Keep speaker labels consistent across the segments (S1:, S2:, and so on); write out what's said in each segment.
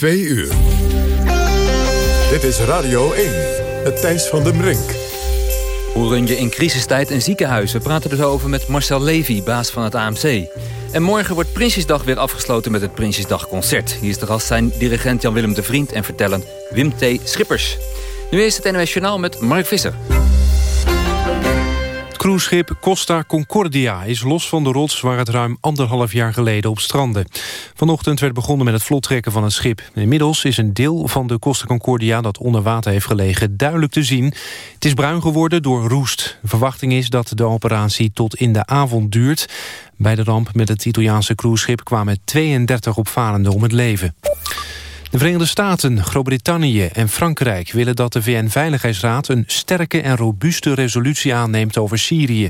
S1: Twee uur. Dit is Radio 1, het Thijs van den Brink.
S2: Hoe run je in crisistijd een ziekenhuis? We praten dus over met Marcel Levy, baas van het AMC. En morgen wordt Prinsjesdag weer afgesloten met het Prinsjesdagconcert. Hier is de gast zijn dirigent Jan-Willem de Vriend en vertellen Wim T. Schippers. Nu is het NOS Journaal met Mark Visser
S3: cruiseschip Costa Concordia is los van de rots... waar het ruim anderhalf jaar geleden op strandde. Vanochtend werd begonnen met het vlottrekken van het schip. Inmiddels is een deel van de Costa Concordia dat onder water heeft gelegen... duidelijk te zien. Het is bruin geworden door roest. De verwachting is dat de operatie tot in de avond duurt. Bij de ramp met het Italiaanse cruiseschip kwamen 32 opvarenden om het leven. De Verenigde Staten, Groot-Brittannië en Frankrijk willen dat de VN-veiligheidsraad een sterke en robuuste resolutie aanneemt over Syrië.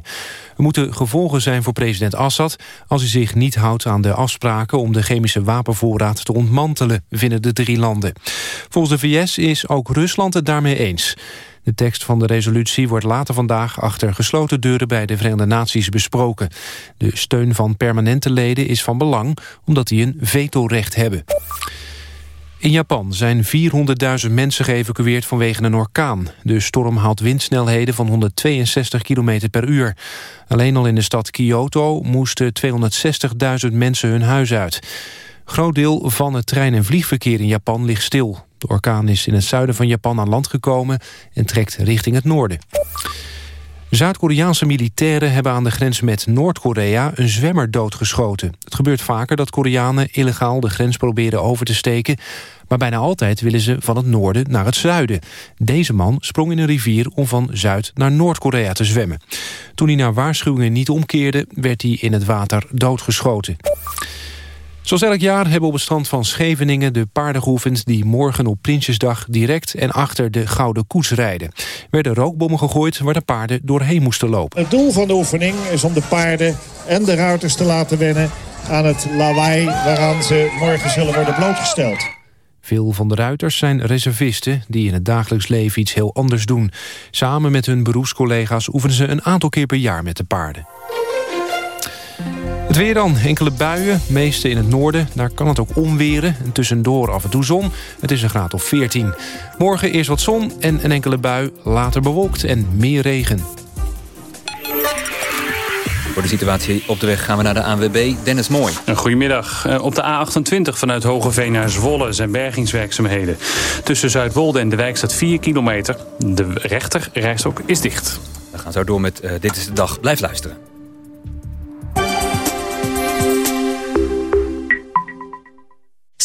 S3: Er moeten gevolgen zijn voor president Assad als hij zich niet houdt aan de afspraken om de chemische wapenvoorraad te ontmantelen, vinden de drie landen. Volgens de VS is ook Rusland het daarmee eens. De tekst van de resolutie wordt later vandaag achter gesloten deuren bij de Verenigde Naties besproken. De steun van permanente leden is van belang omdat die een vetorecht hebben. In Japan zijn 400.000 mensen geëvacueerd vanwege een orkaan. De storm haalt windsnelheden van 162 km per uur. Alleen al in de stad Kyoto moesten 260.000 mensen hun huis uit. Groot deel van het trein- en vliegverkeer in Japan ligt stil. De orkaan is in het zuiden van Japan aan land gekomen en trekt richting het noorden. Zuid-Koreaanse militairen hebben aan de grens met Noord-Korea een zwemmer doodgeschoten. Het gebeurt vaker dat Koreanen illegaal de grens proberen over te steken, maar bijna altijd willen ze van het noorden naar het zuiden. Deze man sprong in een rivier om van Zuid naar Noord-Korea te zwemmen. Toen hij naar waarschuwingen niet omkeerde, werd hij in het water doodgeschoten. Zoals elk jaar hebben op het strand van Scheveningen de paarden geoefend... die morgen op Prinsjesdag direct en achter de Gouden Koets rijden. Er werden rookbommen gegooid waar de paarden doorheen moesten lopen.
S4: Het doel van de oefening is om de paarden en de ruiters te laten wennen... aan het lawaai waaraan ze morgen zullen worden blootgesteld.
S3: Veel van de ruiters zijn reservisten die in het dagelijks leven iets heel anders doen. Samen met hun beroepscollega's oefenen ze een aantal keer per jaar met de paarden. Het weer dan. Enkele buien, meeste in het noorden. Daar kan het ook onweren. En tussendoor af en toe zon. Het is een graad of 14. Morgen eerst wat zon en een enkele bui. Later bewolkt en meer regen.
S2: Voor de situatie op de weg gaan we naar de ANWB. Dennis Mooi.
S5: Goedemiddag. Eh, op de A28 vanuit Hogeveen naar Zwolle zijn bergingswerkzaamheden. Tussen Zuidwolde en de wijk staat 4 kilometer. De rechter rijstok is dicht.
S2: We gaan zo door met uh, Dit is de Dag. Blijf luisteren.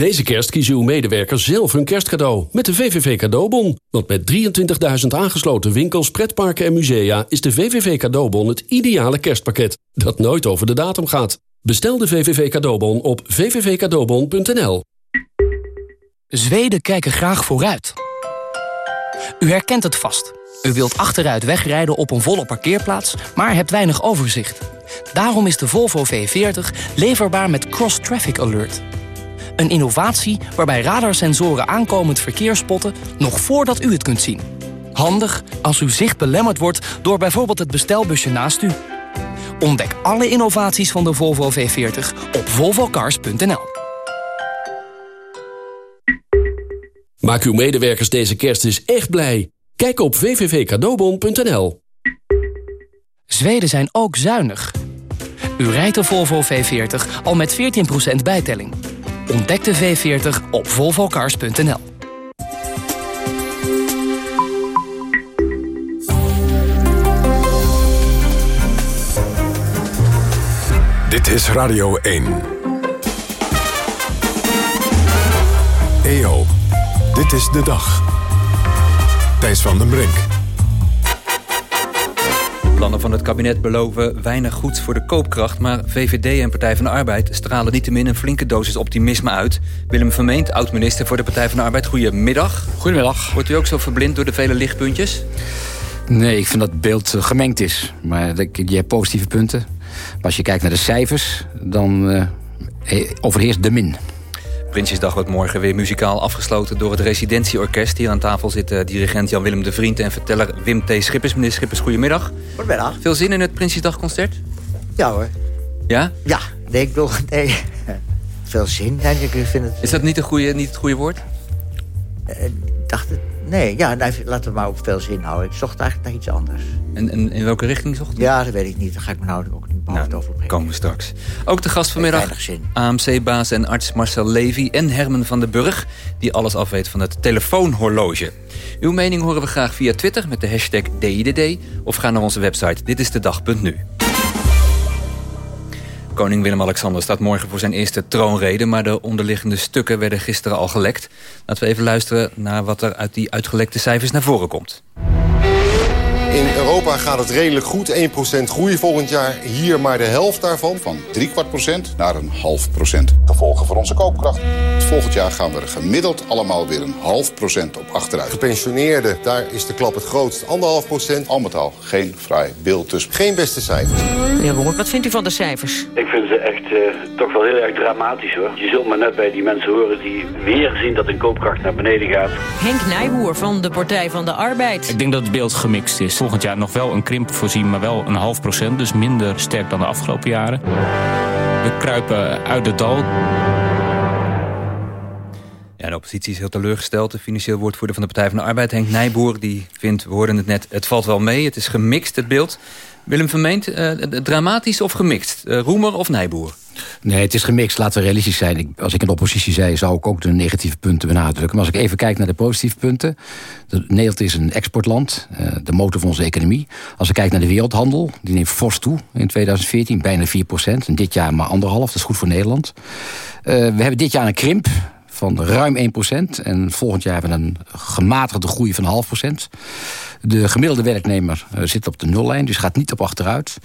S6: Deze kerst kiezen uw medewerkers zelf hun kerstcadeau met de VVV Cadeaubon. Want met 23.000 aangesloten winkels, pretparken en musea... is de VVV Cadeaubon het ideale kerstpakket dat nooit over de datum gaat. Bestel de VVV Cadeaubon op vvvcadeaubon.nl
S7: Zweden kijken graag vooruit. U herkent het vast... U wilt achteruit wegrijden op een volle parkeerplaats, maar hebt weinig overzicht. Daarom is de Volvo V40 leverbaar met Cross Traffic Alert. Een innovatie waarbij radarsensoren aankomend verkeer spotten... nog voordat u het kunt zien. Handig als uw zicht belemmerd wordt door bijvoorbeeld het bestelbusje naast u. Ontdek alle innovaties van de Volvo V40 op volvocars.nl.
S6: Maak uw medewerkers deze kerst eens echt blij. Kijk op www.cadeaubon.nl.
S7: Zweden zijn ook zuinig. U rijdt de Volvo V40 al met 14% bijtelling. Ontdek de V40 op volvocars.nl.
S1: Dit is Radio 1. EO, dit is de dag. Thijs van den Brink.
S2: Plannen van het kabinet beloven weinig goeds voor de koopkracht... maar VVD en Partij van de Arbeid stralen niettemin een flinke dosis optimisme uit. Willem Vermeend, oud-minister voor de Partij van de Arbeid. Goedemiddag.
S8: Goedemiddag.
S2: Wordt u ook zo verblind door de vele lichtpuntjes?
S8: Nee, ik vind dat het beeld eh, gemengd is. Maar je hebt positieve punten. Maar als je kijkt naar de cijfers, dan uh, overheerst de min.
S2: Prinsjesdag wordt morgen weer muzikaal afgesloten door het residentieorkest. Hier aan tafel zitten dirigent Jan-Willem de Vriend en verteller Wim T. Schippers. Meneer Schippers, goedemiddag.
S9: Goedemiddag.
S2: Veel zin in het Prinsjesdagconcert?
S9: Ja hoor.
S2: Ja?
S9: Ja, nee, ik bedoel, nee. Veel zin, denk ik. ik vind het,
S2: Is dat niet, een goede, niet het goede woord?
S9: Uh, dacht het, nee, ja, nee, laten we maar op veel zin houden. Ik zocht eigenlijk naar iets anders.
S2: En, en in welke richting zocht u?
S9: Ja, dat weet ik niet. Daar ga ik me nou nou, over.
S2: Komen we straks. Ook de gast vanmiddag, AMC-baas en arts Marcel Levy... en Herman van den Burg, die alles afweet van het telefoonhorloge. Uw mening horen we graag via Twitter met de hashtag DIDD... of ga naar onze website ditistedag.nu. Koning Willem-Alexander staat morgen voor zijn eerste troonrede... maar de onderliggende stukken werden gisteren al gelekt. Laten we even luisteren naar wat er uit die uitgelekte cijfers naar voren komt.
S10: In Europa gaat het redelijk goed. 1% groei volgend jaar. Hier maar de helft daarvan.
S11: Van drie kwart procent naar een half procent. Gevolgen voor onze koopkracht. Volgend jaar gaan we er gemiddeld allemaal weer een half procent op achteruit.
S10: Gepensioneerden, daar is de klap het grootst. Anderhalf procent.
S11: Al met al geen fraai beeld dus.
S10: Geen beste cijfers.
S12: Meneer Rommel, wat vindt u van de cijfers?
S13: Ik vind ze echt uh, toch wel heel erg dramatisch hoor. Je zult maar net bij die mensen horen die weer zien dat hun koopkracht naar beneden gaat.
S12: Henk Nijboer van de Partij van de Arbeid.
S5: Ik denk dat het beeld gemixt is volgend jaar nog wel een krimp voorzien, maar wel een half procent. Dus minder sterk dan de afgelopen jaren. We kruipen uit het dal.
S2: De oppositie is heel teleurgesteld. De financieel woordvoerder van de Partij van de Arbeid, Henk Nijboer... die vindt, we hoorden het net, het valt wel mee. Het is gemixt, het beeld. Willem Vermeend, uh, dramatisch of gemixt? Uh, Roemer of Nijboer?
S8: Nee, het is gemixt. Laten we realistisch zijn. Als ik in oppositie zei, zou ik ook de negatieve punten benadrukken. Maar als ik even kijk naar de positieve punten. De, Nederland is een exportland. Uh, de motor van onze economie. Als ik kijk naar de wereldhandel. Die neemt fors toe in 2014. Bijna 4 procent. En dit jaar maar anderhalf. Dat is goed voor Nederland. we hebben dit jaar een krimp van ruim 1%. En volgend jaar hebben we een gematigde groei van half procent. De gemiddelde werknemer uh, zit op de nullijn, dus gaat niet op achteruit.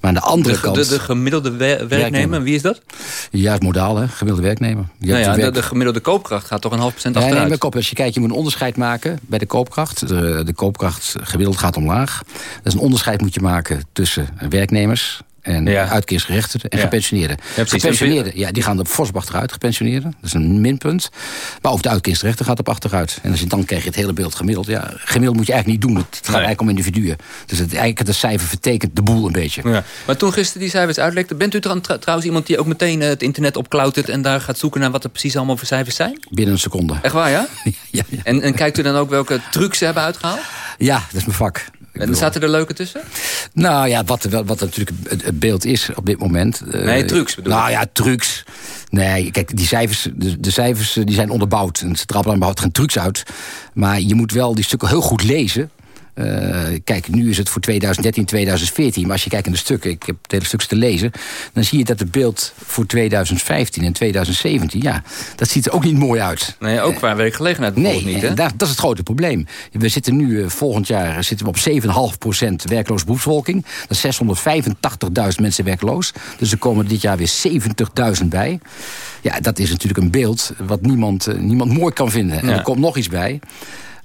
S8: Maar aan de andere
S2: de,
S8: kant...
S2: De, de gemiddelde wer werknemer, wie is dat?
S8: Ja, het modaal, hè? gemiddelde werknemer.
S2: Nou ja, werk... de, de, gemiddelde koopkracht gaat toch een half procent achteruit?
S8: Nee, kop, als je kijkt, je moet een onderscheid maken bij de koopkracht. De, de koopkracht gemiddeld gaat omlaag. Dus een onderscheid moet je maken tussen werknemers en ja. uitkeringsgerechtigden en
S2: Ja.
S8: gepensioneerden.
S2: Ja,
S8: gepensioneerden, ja, die gaan op fors op achteruit, gepensioneerden. Dat is een minpunt. Maar ook de uitkeringsrechter gaat op achteruit. En als je, dan krijg je het hele beeld gemiddeld. Ja, gemiddeld moet je eigenlijk niet doen. Het gaat
S2: Nee.
S8: eigenlijk om individuen. Dus het, eigenlijk het cijfer vertekent de boel een beetje.
S2: Ja. Maar toen gisteren die cijfers uitlekte... bent u trouw- trouwens iemand die ook meteen eh, het internet opklautert... en daar gaat zoeken naar wat er precies allemaal voor cijfers zijn?
S8: Binnen een seconde.
S2: Echt waar, ja?
S8: ja, ja.
S2: En, en kijkt u dan ook welke trucs ze hebben uitgehaald?
S8: Ja, dat is mijn vak.
S2: En zaten er leuke tussen?
S8: Nou ja, wat, wat, natuurlijk het, beeld is op dit moment. eh,
S2: Nee, trucs bedoel
S8: Nou
S2: ik.
S8: ja, trucs. Nee, kijk, die cijfers, de, de cijfers eh, die zijn onderbouwd. En het Centraal Planbureau houdt geen trucs uit. Maar je moet wel die stukken heel goed lezen. Eh, kijk, nu is het voor 2013, 2014. Maar als je kijkt in de stukken, ik heb het hele stuk te lezen... dan zie je dat het beeld voor 2015 en 2017... ja, dat ziet er ook niet mooi uit.
S2: Nee, ook qua werkgelegenheid
S8: Nee,
S2: niet, hè?
S8: daar, dat is het grote probleem. We zitten nu, eh, volgend jaar zitten we op 7,5% werkloos beroepsvolking. Dat is 685.000 mensen werkloos. Dus er komen dit jaar weer 70.000 bij. Ja, dat is natuurlijk een beeld wat niemand, eh, niemand mooi kan vinden. En
S2: Ja.
S8: er komt nog iets bij.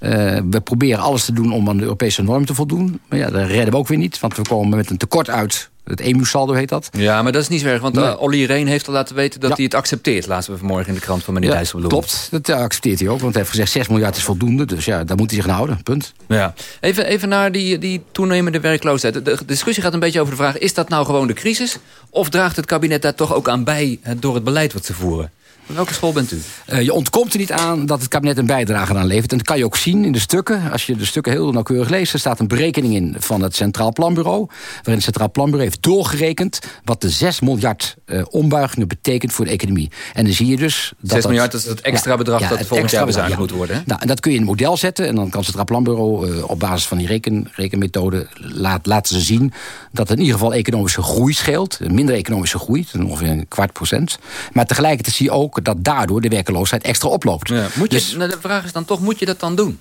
S8: Eh, we proberen alles te doen om aan de Europese norm te voldoen. Maar ja, dat redden we ook weer niet. Want we komen met een tekort uit. Het EMU-saldo heet dat.
S2: Ja, maar dat is niet zo erg, want
S8: Nee.
S2: eh, Olly Reen heeft al laten weten dat
S8: Ja.
S2: hij het accepteert. Laten we vanmorgen in de krant van meneer
S8: Ja,
S2: Dijsselbloem.
S8: klopt, dat accepteert hij ook. Want hij heeft gezegd 6 miljard is voldoende. Dus ja, daar moet hij zich aan houden. Punt.
S2: Ja. Even, even naar die, die toenemende werkloosheid. De, de discussie gaat een beetje over de vraag... is dat nou gewoon de crisis? Of draagt het kabinet daar toch ook aan bij... door het beleid wat ze voeren? Van welke school bent u?
S8: Eh, je ontkomt er niet aan dat het kabinet een bijdrage aan levert. En dat kan je ook zien in de stukken. Als je de stukken heel nauwkeurig leest... er staat een berekening in van het Centraal Planbureau... waarin het Centraal Planbureau heeft doorgerekend... wat de 6 miljard eh, ombuigingen betekent voor de economie. En dan zie je dus... Dat
S2: 6 miljard, dat is het extra bedrag dat
S8: het
S2: volgend jaar bezuinigd moet worden, hè?
S8: Nou, en dat kun je in een model zetten... en dan kan het Centraal Planbureau eh, op basis van die reken, rekenmethode... Laat, laten ze zien dat in ieder geval economische groei scheelt. Minder economische groei, ongeveer een kwart procent. Maar tegelijkertijd zie je ook dat daardoor de werkeloosheid extra oploopt.
S2: Ja. Moet je,
S8: Dus-
S2: nou, de vraag is dan toch, moet je dat dan doen?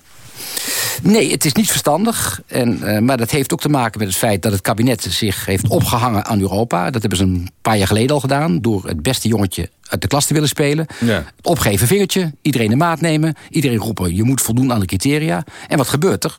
S8: Nee, het is niet verstandig. En, uh, maar dat heeft ook te maken met het feit dat het kabinet zich heeft opgehangen aan Europa. Dat hebben ze een paar jaar geleden al gedaan. Door het beste jongetje uit de klas te willen spelen. Ja. Opgeven vingertje, iedereen de maat nemen. Iedereen roepen, je moet voldoen aan de criteria. En wat gebeurt er?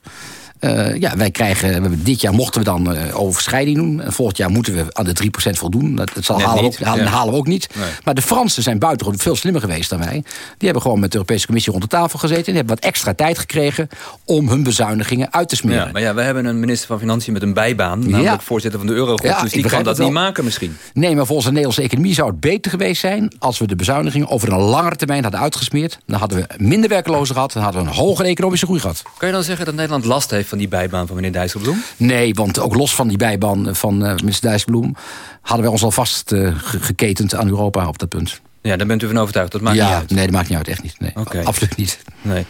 S8: Uh, ja, wij krijgen, dit jaar mochten we dan uh, overschrijding doen. En volgend jaar moeten we aan de 3% voldoen. Dat, dat zal halen, we ook, halen, halen, we ook niet. Nee. Maar de Fransen zijn buitengewoon veel slimmer geweest dan wij. Die hebben gewoon met de Europese Commissie rond de tafel gezeten. En hebben wat extra tijd gekregen om hun bezuinigingen uit te smeren.
S2: Ja, maar ja, we hebben een minister van Financiën met een bijbaan. Namelijk ja. voorzitter van de Eurogroep. Ja, dus die kan dat niet maken misschien.
S8: Nee, maar volgens de Nederlandse economie zou het beter geweest zijn... als we de bezuinigingen over een langere termijn hadden uitgesmeerd. Dan hadden we minder werklozen gehad. Dan hadden we een hogere economische groei gehad.
S2: Kan je dan zeggen dat Nederland last heeft van die bijbaan van meneer Dijsselbloem?
S8: Nee, want ook los van die bijbaan van uh, minister Dijsselbloem... hadden wij ons al vast uh, geketend aan Europa op dat punt.
S2: Ja, daar bent u van overtuigd. Dat maakt
S8: ja,
S2: niet uit.
S8: Nee, dat maakt niet uit. Echt niet. Nee, okay. Absoluut niet.
S2: Nee.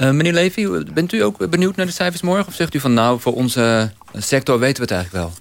S2: Uh, meneer Levy, bent u ook benieuwd naar de cijfers morgen? Of zegt u van nou, voor onze sector weten we het eigenlijk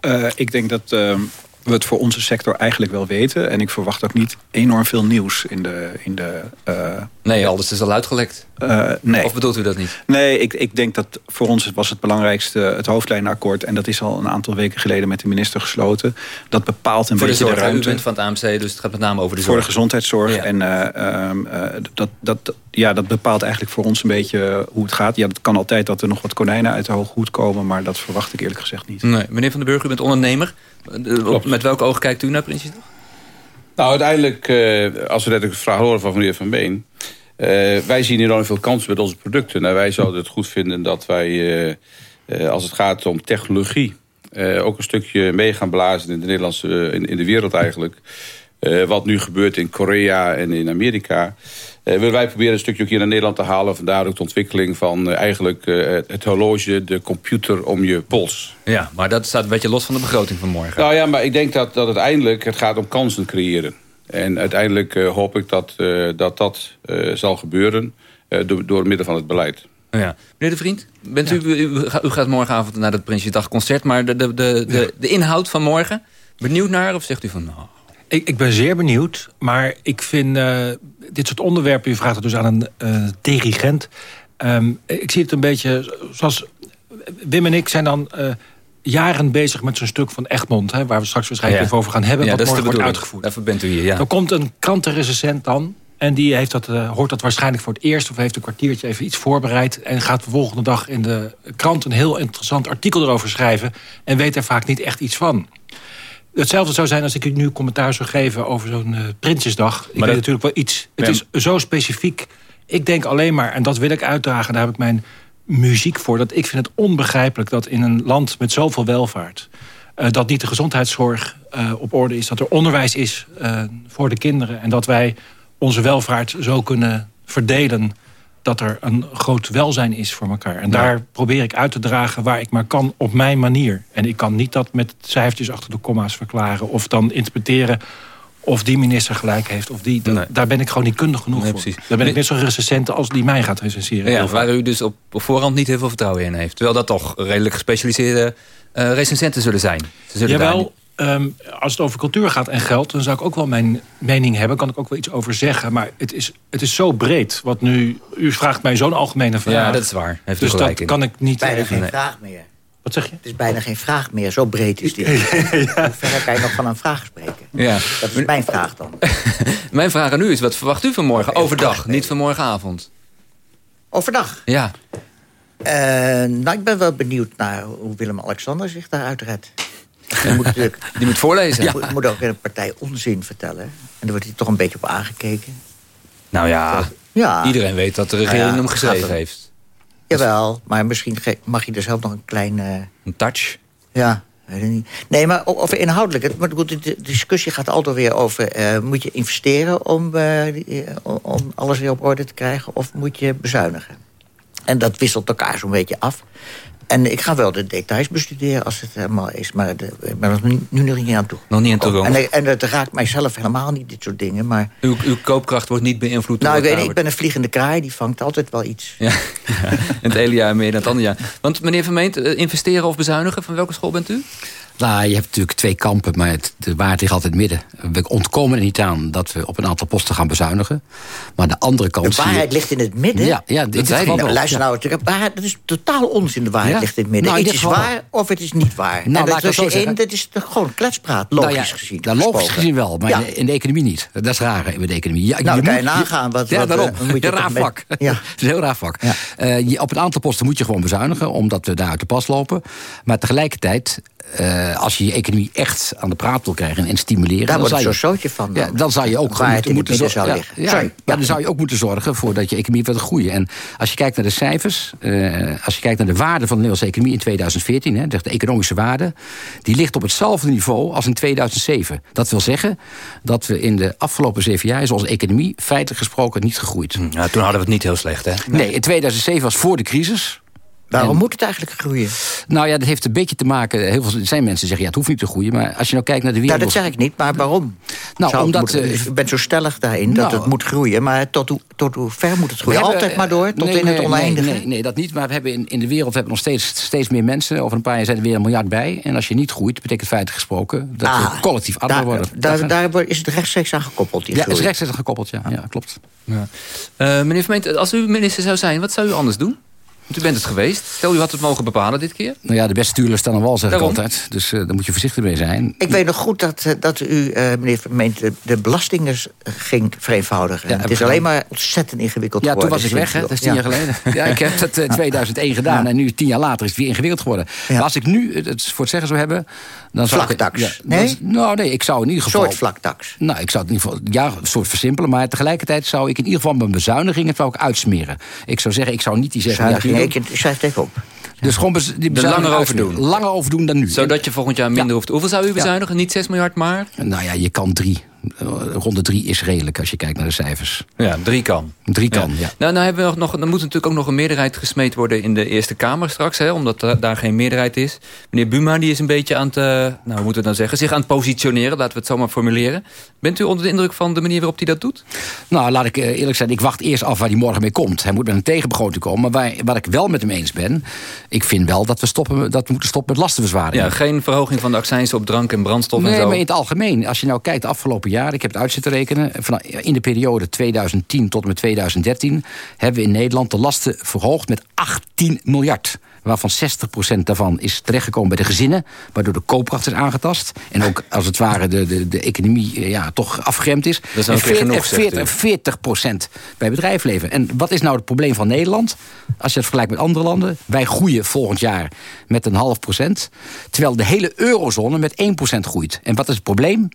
S14: wel? ik denk dat ehm, we het voor onze sector eigenlijk wel weten. En ik verwacht ook niet enorm veel nieuws in de... In de uh,
S2: nee, alles is al uitgelekt.
S14: Uh, nee.
S2: Of bedoelt u dat niet?
S14: Nee, ik, ik denk dat voor ons was het belangrijkste het hoofdlijnenakkoord. En dat is al een aantal weken geleden met de minister gesloten. Dat bepaalt een
S2: voor
S14: beetje
S2: de,
S14: zorg,
S2: de ruimte.
S14: U
S2: bent van het AMC, dus het gaat met name over de
S14: zorg.
S2: Voor
S14: de gezondheidszorg. Ja. En uh, um, dat, dat, ja, dat bepaalt eigenlijk voor ons een beetje hoe het gaat. Ja, het kan altijd dat er nog wat konijnen uit de hoge hoed komen. Maar dat verwacht ik eerlijk gezegd niet.
S2: Nee. Meneer Van den Burg, u bent ondernemer. Klopt. Met welke oog kijkt u naar Prinsjesdag?
S15: Nou, uiteindelijk, uh, als we net de vraag horen van meneer Van Been... Uh, wij zien enorm veel kansen met onze producten. Nou, wij zouden het goed vinden dat wij, uh, als het gaat om technologie... ook een stukje mee gaan blazen in de, Nederlandse, in, in de wereld eigenlijk. wat nu gebeurt in Korea en in Amerika... Uh, willen wij proberen een stukje ook hier naar Nederland te halen. Vandaar ook de ontwikkeling van uh, eigenlijk uh, het horloge, de computer om je pols.
S2: Ja, maar dat staat een beetje los van de begroting van morgen.
S15: Nou ja, maar ik denk dat, dat uiteindelijk het gaat om kansen creëren. En uiteindelijk hoop ik dat dat, dat zal gebeuren door, door middel van het beleid.
S2: Ja. Meneer De Vriend, bent u, u, u, gaat morgenavond naar het Prinsjesdag concert... maar de, de, de, de, de inhoud van morgen, benieuwd naar? Of zegt u van... Nou,
S16: ik, ik ben zeer benieuwd, maar ik vind uh, dit soort onderwerpen... u vraagt het dus aan een uh, dirigent. Um, ik zie het een beetje zoals... Wim en ik zijn dan uh, jaren bezig met zo'n stuk van Egmond... Hè, waar we straks waarschijnlijk
S2: ja.
S16: even over gaan hebben...
S2: Ja,
S16: wat morgen wordt uitgevoerd.
S2: Daarvoor bent u hier, ja.
S16: Dan komt een krantenrecensent dan... En die heeft dat, uh, hoort dat waarschijnlijk voor het eerst... of heeft een kwartiertje even iets voorbereid... en gaat de volgende dag in de krant een heel interessant artikel erover schrijven... en weet er vaak niet echt iets van. Hetzelfde zou zijn als ik u nu commentaar zou geven over zo'n uh, Prinsjesdag. Ik maar weet dat... natuurlijk wel iets. Het ja. is zo specifiek. Ik denk alleen maar, en dat wil ik uitdragen... daar heb ik mijn muziek voor... dat ik vind het onbegrijpelijk dat in een land met zoveel welvaart... Uh, dat niet de gezondheidszorg uh, op orde is... dat er onderwijs is voor de kinderen... en dat wij onze welvaart zo kunnen verdelen dat er een groot welzijn is voor elkaar. En ja. daar probeer ik uit te dragen waar ik maar kan op mijn manier. En ik kan niet dat met cijfertjes achter de komma's verklaren... of dan interpreteren of die minister gelijk heeft of die. Nee. Daar ben ik gewoon niet kundig genoeg nee, voor. Precies. Daar ben ik net zo recensent als die mij gaat recenseren.
S2: Ja, waar u dus op, op voorhand niet heel veel vertrouwen in heeft. Terwijl dat toch redelijk gespecialiseerde uh, recensenten zullen zijn. Ze zullen
S16: Jawel, Um, als het over cultuur gaat en geld, dan zou ik ook wel mijn mening hebben. Kan ik ook wel iets over zeggen. Maar het is, het is zo breed. Wat nu, u vraagt mij zo'n algemene vraag.
S2: Ja, dat is waar. Heeft
S16: dus dat in. kan ik niet...
S9: Bijna even, geen nee. vraag meer.
S16: Wat zeg je?
S9: Het is bijna geen vraag meer. Zo breed is die. ja. Hoe ver kan je nog van een vraag spreken?
S2: Ja.
S9: Dat is mijn vraag dan.
S2: mijn vraag aan u is, wat verwacht u van morgen? Overdag, niet van morgenavond.
S9: Overdag?
S2: Ja.
S9: Uh, nou, ik ben wel benieuwd naar hoe Willem-Alexander zich daaruit redt.
S2: Die moet, die moet voorlezen.
S9: Ja. Moet, moet ook weer een partij onzin vertellen. En daar wordt hij toch een beetje op aangekeken.
S2: Nou ja,
S9: ja.
S2: iedereen weet dat de regering ja, hem geschreven heeft.
S9: Jawel, maar misschien mag je er zelf nog een klein... Uh...
S2: Een touch?
S9: Ja, weet ik niet. Nee, maar over inhoudelijk. Maar goed, de discussie gaat altijd weer over... Uh, moet je investeren om, uh, om alles weer op orde te krijgen... of moet je bezuinigen? En dat wisselt elkaar zo'n beetje af. En ik ga wel de details bestuderen als het helemaal is. Maar de, ik ben er nu, nog niet aan toe.
S2: Nog niet aan toe
S9: oh, En, en het raakt mijzelf helemaal niet, dit soort dingen. Maar...
S2: Uw, uw koopkracht wordt niet beïnvloed
S9: nou,
S2: door
S9: ik, weet, ik ben een vliegende kraai, die vangt altijd wel iets.
S2: Ja, ja. het ene jaar meer dan het andere jaar. Want meneer Vermeent, investeren of bezuinigen, van welke school bent u?
S8: Nou, je hebt natuurlijk twee kampen, maar het, de waarheid ligt altijd midden. We ontkomen er niet aan dat we op een aantal posten gaan bezuinigen. Maar de andere kant...
S9: De waarheid ligt in het midden?
S8: Ja, ja dit geval.
S9: Luister nou, het- waarheid- dat is totaal onzin. De waarheid
S8: Ja.
S9: ligt in het midden.
S8: Nou,
S9: Iets is waar of het is niet waar.
S8: Nou,
S9: en
S8: laat
S9: dat
S8: ik zeggen.
S9: dat is toch gewoon kletspraat, logisch
S8: Nou ja,
S9: gezien.
S8: nou, logisch
S9: gesproken.
S8: gezien wel, maar
S9: Ja.
S8: in, de, economie niet. Dat is raar in de economie. Ja,
S9: Nou,
S8: je
S9: kan je
S8: moet-
S9: nagaan wat-
S8: ja,
S9: wat,
S8: daarom.
S9: eh, moet
S8: een raar vak.
S9: Ja.
S8: Het is een heel raar vak. Eh, je, op een aantal posten moet je gewoon bezuinigen... omdat we daar uit de pas lopen. Maar tegelijkertijd, eh, als je je economie echt aan de praat wil krijgen... en stimuleren...
S9: Daar
S8: dan
S9: wordt zootje van.
S8: Ja, dan zou je ook
S9: Waar
S8: moeten, moeten
S9: midden
S8: zor-
S9: zou
S8: ja,
S9: liggen.
S8: Ja, dan zou je ook moeten zorgen voor dat je economie gaat groeien. En als je kijkt naar de cijfers, eh, als je kijkt naar de waarde van de Nederlandse economie in 2014, hè, de economische waarde, die ligt op hetzelfde niveau als in 2007. Dat wil zeggen dat we in de afgelopen zeven jaar is onze economie feitelijk gesproken niet gegroeid.
S2: Ja, toen hadden we het niet heel slecht, hè?
S8: Nee, in 2007 was voor de crisis.
S9: Waarom
S8: En-
S9: moet het eigenlijk groeien?
S8: Nou ja, dat heeft een beetje te maken. Heel veel er zijn mensen die zeggen ja, het hoeft niet te groeien. Maar als je nou kijkt naar de wereld.
S9: Nou, dat zeg ik niet, maar waarom?
S8: Nou,
S9: Zou
S8: omdat, eh,
S9: u bent zo stellig daarin dat
S8: nou,
S9: het moet groeien. Maar tot hoe, tot hoe ver moet het groeien?
S8: hebben,
S9: Altijd maar door, tot
S8: nee,
S9: in het oneindige?
S8: Nee, nee, nee, dat niet. Maar we hebben in, in de wereld hebben we nog steeds, steeds meer mensen. Over een paar jaar zijn er weer een miljard bij. En als je niet groeit, betekent feitelijk gesproken... dat
S9: Ah,
S8: we collectief armer
S9: daar,
S8: worden.
S9: Daar,
S8: Dat-
S9: daar wordt- is het rechtstreeks aan gekoppeld, die
S8: ja, is rechtstreeks gekoppeld, ja. ja klopt.
S2: Ja. Eh, meneer Vermeent, als u minister zou zijn, wat zou u anders doen? Want u bent het geweest. Stel, u had het mogen bepalen dit keer.
S8: Nou ja, de beste stuurlers staan aan wal, zeg
S2: Daarom.
S8: ik altijd. Dus eh, daar moet je voorzichtig mee zijn.
S9: Ik weet nog goed dat, eh, dat u, eh, meneer Vermeent, de, de belastingen ging vereenvoudigen.
S8: Ja,
S9: het is alleen maar ontzettend ingewikkeld
S8: Ja, toen
S9: geworden.
S8: was ik weg, hè. dat is tien
S9: Ja.
S8: jaar geleden. Ja, ik heb het in 2001 gedaan en nu tien jaar later is het weer ingewikkeld geworden. Maar als ik nu het voor het zeggen zou hebben... Dan
S9: vlaktax? Nee?
S8: Nou, nee, ik zou in ieder geval...
S9: soort vlaktax?
S8: Nou, ik zou het in ieder geval... Ja, een soort versimpelen. Maar tegelijkertijd zou ik in ieder geval mijn bezuinigingen... zou ik uitsmeren. Ik zou zeggen, ik zou niet die zeggen... Ja,
S9: ik, ik, schrijf het even op.
S8: Dus gewoon die
S2: langer overdoen.
S8: Langer overdoen dan nu.
S2: Zodat je volgend jaar minder ja. hoeft. Hoeveel zou u bezuinigen? Niet 6 miljard, maar?
S8: Nou ja, je kan 3. Ronde drie is redelijk als je kijkt naar de cijfers.
S2: Ja, drie kan.
S8: Drie kan, ja.
S2: Nou, nou hebben we nog, nog, er moet natuurlijk ook nog een meerderheid gesmeed worden in de Eerste Kamer straks, hè, omdat er daar geen meerderheid is. Meneer Buma die is een beetje aan het, eh, nou, hoe moeten we dan zeggen, zich aan het positioneren, laten we het zo maar formuleren. Bent u onder de indruk van de manier waarop hij dat doet?
S8: Nou, laat ik eh, eerlijk zijn, ik wacht eerst af waar hij morgen mee komt. Hij moet met een tegenbegroting komen. Maar waar, waar ik wel met hem eens ben... ik vind wel dat we, stoppen, dat we moeten stoppen met lastenverzwaringen.
S2: Ja, geen verhoging van de accijns op drank en brandstof en
S8: Nee,
S2: zo.
S8: maar in het algemeen. Als je nou kijkt de afgelopen ik heb het uit zitten rekenen... In de periode 2010 tot en met 2013... hebben we in Nederland de lasten verhoogd met 18 miljard. Waarvan 60% daarvan is terechtgekomen bij de gezinnen... waardoor de koopkracht is aangetast. En ook, als het ware, de, de, de economie eh, ja, toch afgeremd is.
S2: is ook
S8: en
S2: weer genoeg,
S8: en
S2: zegt u.
S8: 40, 40% bij bedrijfsleven. En wat is nou het probleem van Nederland? Als je het vergelijkt met andere landen. Wij groeien volgend jaar met een half procent. Terwijl de hele eurozone met 1% groeit. En wat is het probleem?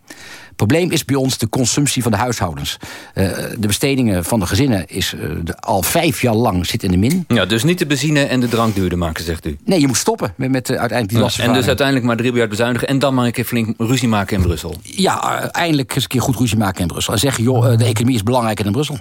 S8: Het probleem is bij ons de consumptie van de huishoudens. Eh, de bestedingen van de gezinnen is eh, de- al vijf jaar lang zit in de min.
S2: Ja, dus niet de benzine en de drank duurder maken, zegt u.
S8: Nee, je moet stoppen met, met eh, uiteindelijk die
S2: Ja, en dus uiteindelijk maar 3 miljard bezuinigen en dan maar een keer flink ruzie maken in Brussel.
S8: Ja, eindelijk eens een keer goed ruzie maken in Brussel. En zeggen, joh, de economie is belangrijker dan Brussel.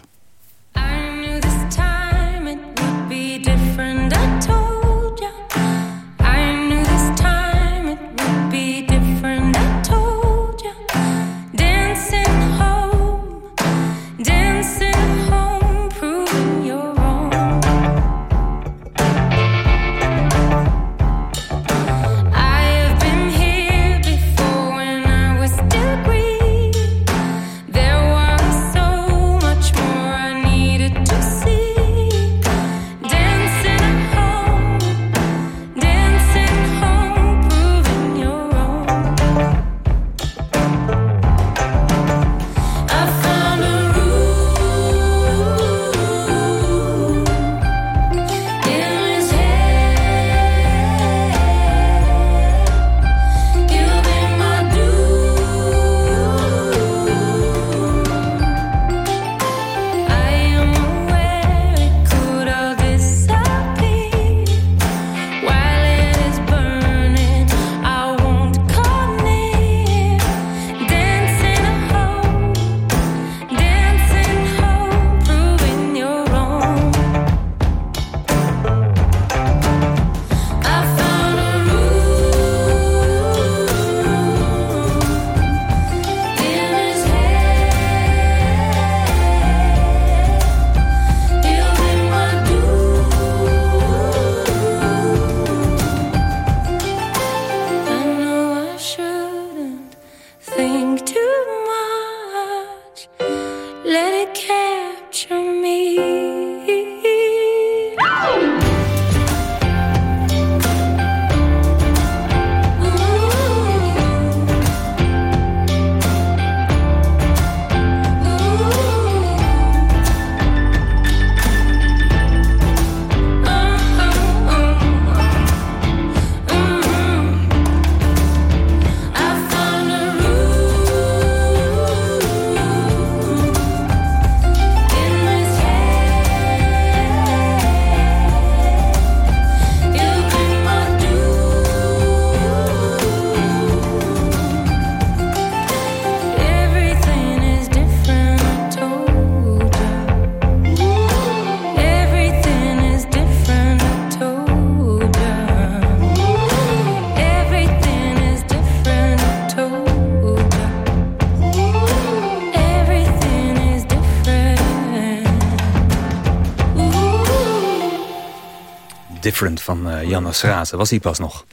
S17: Different
S2: van eh Janne Schrazen. Was hij pas nog.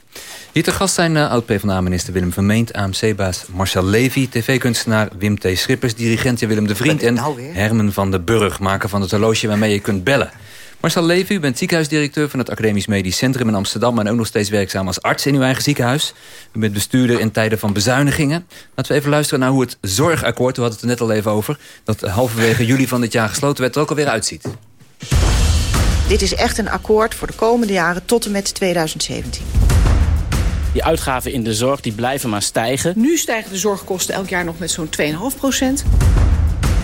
S2: Hier te gast zijn eh, oud-PVDA-minister Willem Vermeend... AMC-baas Marcel Levy, tv-kunstenaar Wim T. Schippers... dirigent Willem de Vriend en Hermen van den Burg... maker van het horloge waarmee je kunt bellen. Marcel Levy, u bent ziekenhuisdirecteur van het Academisch Medisch Centrum in Amsterdam... en ook nog steeds werkzaam als arts in uw eigen ziekenhuis. U bent bestuurder in tijden van bezuinigingen. Laten we even luisteren naar hoe het zorgakkoord... we hadden het er net al even over... dat halverwege juli van dit jaar gesloten werd... er ook alweer uitziet.
S18: Dit is echt een akkoord voor de komende jaren tot en met 2017.
S19: Die uitgaven in de zorg die blijven maar stijgen.
S20: Nu stijgen de zorgkosten elk jaar nog met zo'n 2,5 procent.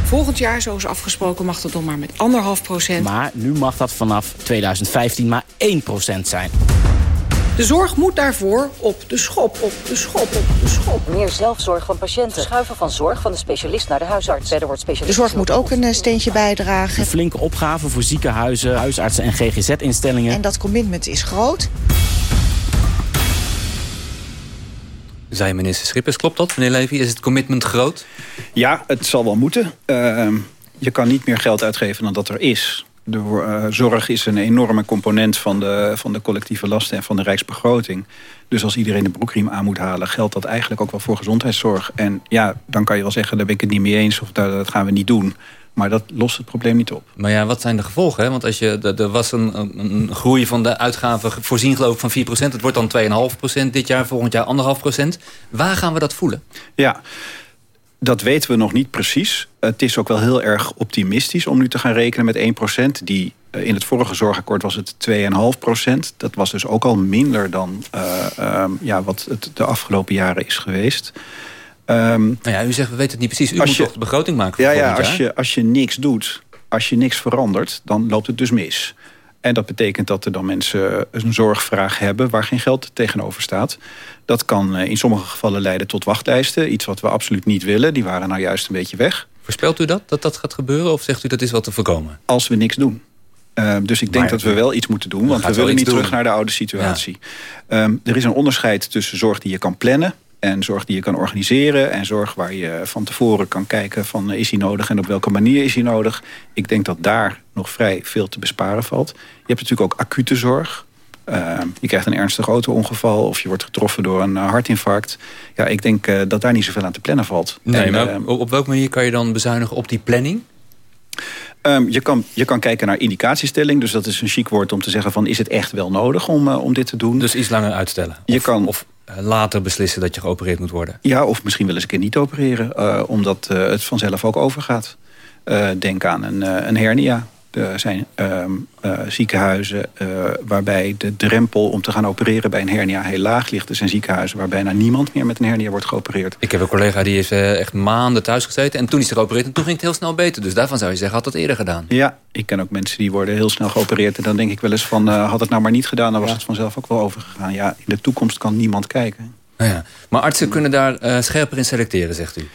S20: Volgend jaar, zoals afgesproken, mag dat dan maar met 1,5 procent.
S19: Maar nu mag dat vanaf 2015 maar 1% zijn.
S20: De zorg moet daarvoor op de schop, op de schop, op de schop.
S21: Meer zelfzorg van patiënten. Schuiven van zorg van de specialist naar de huisarts. Verder wordt
S18: De
S21: specialist...
S18: zorg moet ook een eh, steentje bijdragen.
S19: Een flinke opgave voor ziekenhuizen, huisartsen en GGZ-instellingen.
S18: En dat commitment is groot.
S2: Zei minister Schippers, klopt dat, meneer Levy? Is het commitment groot?
S14: Ja, het zal wel moeten. Ehm, je kan niet meer geld uitgeven dan dat er is. De eh, zorg is een enorme component van de, van de collectieve lasten en van de rijksbegroting. Dus als iedereen de broekriem aan moet halen... geldt dat eigenlijk ook wel voor gezondheidszorg. En ja, dan kan je wel zeggen, daar ben ik het niet mee eens... of dat, dat gaan we niet doen. Maar dat lost het probleem niet op.
S2: Maar ja, wat zijn de gevolgen? Hè? Want als je, er- er was een, een, een groei van de uitgaven voorzien geloof ik van 4%. Het wordt dan 2,5% dit jaar, volgend jaar 1,5%. Waar gaan we dat voelen?
S14: Ja, dat weten we nog niet precies. Het is ook wel heel erg optimistisch om nu te gaan rekenen met 1%. Die, eh, in het vorige zorgakkoord was het 2,5%. Dat was dus ook al minder dan eh, ehm, ja, wat het de afgelopen jaren is geweest. Ehm,
S2: Nou ja, u zegt, we weten het niet precies. U
S14: Als
S2: moet
S14: je-
S2: toch de begroting maken voor
S14: ja, ja als,
S2: jaar?
S14: je, als je niks doet, als je niks verandert, dan loopt het dus mis. En dat betekent dat er dan mensen een zorgvraag hebben waar geen geld tegenover staat. Dat kan eh, in sommige gevallen leiden tot wachtlijsten. Iets wat we absoluut niet willen. Die waren nou juist een beetje weg.
S2: Voorspelt u dat, dat dat gaat gebeuren? Of zegt u dat is wat te voorkomen?
S14: Als we niks doen. Eh, dus ik denk
S2: Maar
S14: dat we wel iets moeten doen. Want we willen niet
S2: doen.
S14: terug naar de oude situatie. Ehm, er is een onderscheid tussen zorg die je kan plannen... en zorg die je kan organiseren. En zorg waar je van tevoren kan kijken van eh, is die nodig... en op welke manier is die nodig. Ik denk dat daar nog vrij veel te besparen valt. Je hebt natuurlijk ook acute zorg. Ehm, je krijgt een ernstig auto-ongeval... of je wordt getroffen door een eh, hartinfarct. Ja, ik denk eh, dat daar niet zoveel aan te plannen valt.
S2: Nee,
S14: En,
S2: maar
S14: ehm,
S2: op, op welke manier kan je dan bezuinigen op die planning?
S14: Ehm, je, kan, je kan kijken naar indicatiestelling. Dus dat is een chic woord om te zeggen van... is het echt wel nodig om, om dit te doen?
S2: Dus iets langer uitstellen?
S14: Je
S2: of,
S14: kan,
S2: of later beslissen dat je geopereerd moet worden?
S14: Ja, of misschien wel eens een keer niet opereren. eh, omdat eh, het vanzelf ook overgaat. Eh, denk aan een, eh, een hernia. Er zijn ehm, eh, ziekenhuizen eh, waarbij de drempel om te gaan opereren bij een hernia heel laag ligt. Er zijn ziekenhuizen waar bijna niemand meer met een hernia wordt geopereerd.
S2: Ik heb een collega die heeft eh, echt maanden thuis gezeten... en toen is hij geopereerd en toen ging het heel snel beter. Dus daarvan zou je zeggen, had dat eerder gedaan.
S14: Ja, ik ken ook mensen die worden heel snel geopereerd. En dan denk ik wel eens van, eh, had het nou maar niet gedaan... dan was het vanzelf ook wel overgegaan. Ja, in de toekomst kan niemand kijken.
S2: Nou ja. Maar artsen kunnen daar eh, scherper in selecteren, zegt u.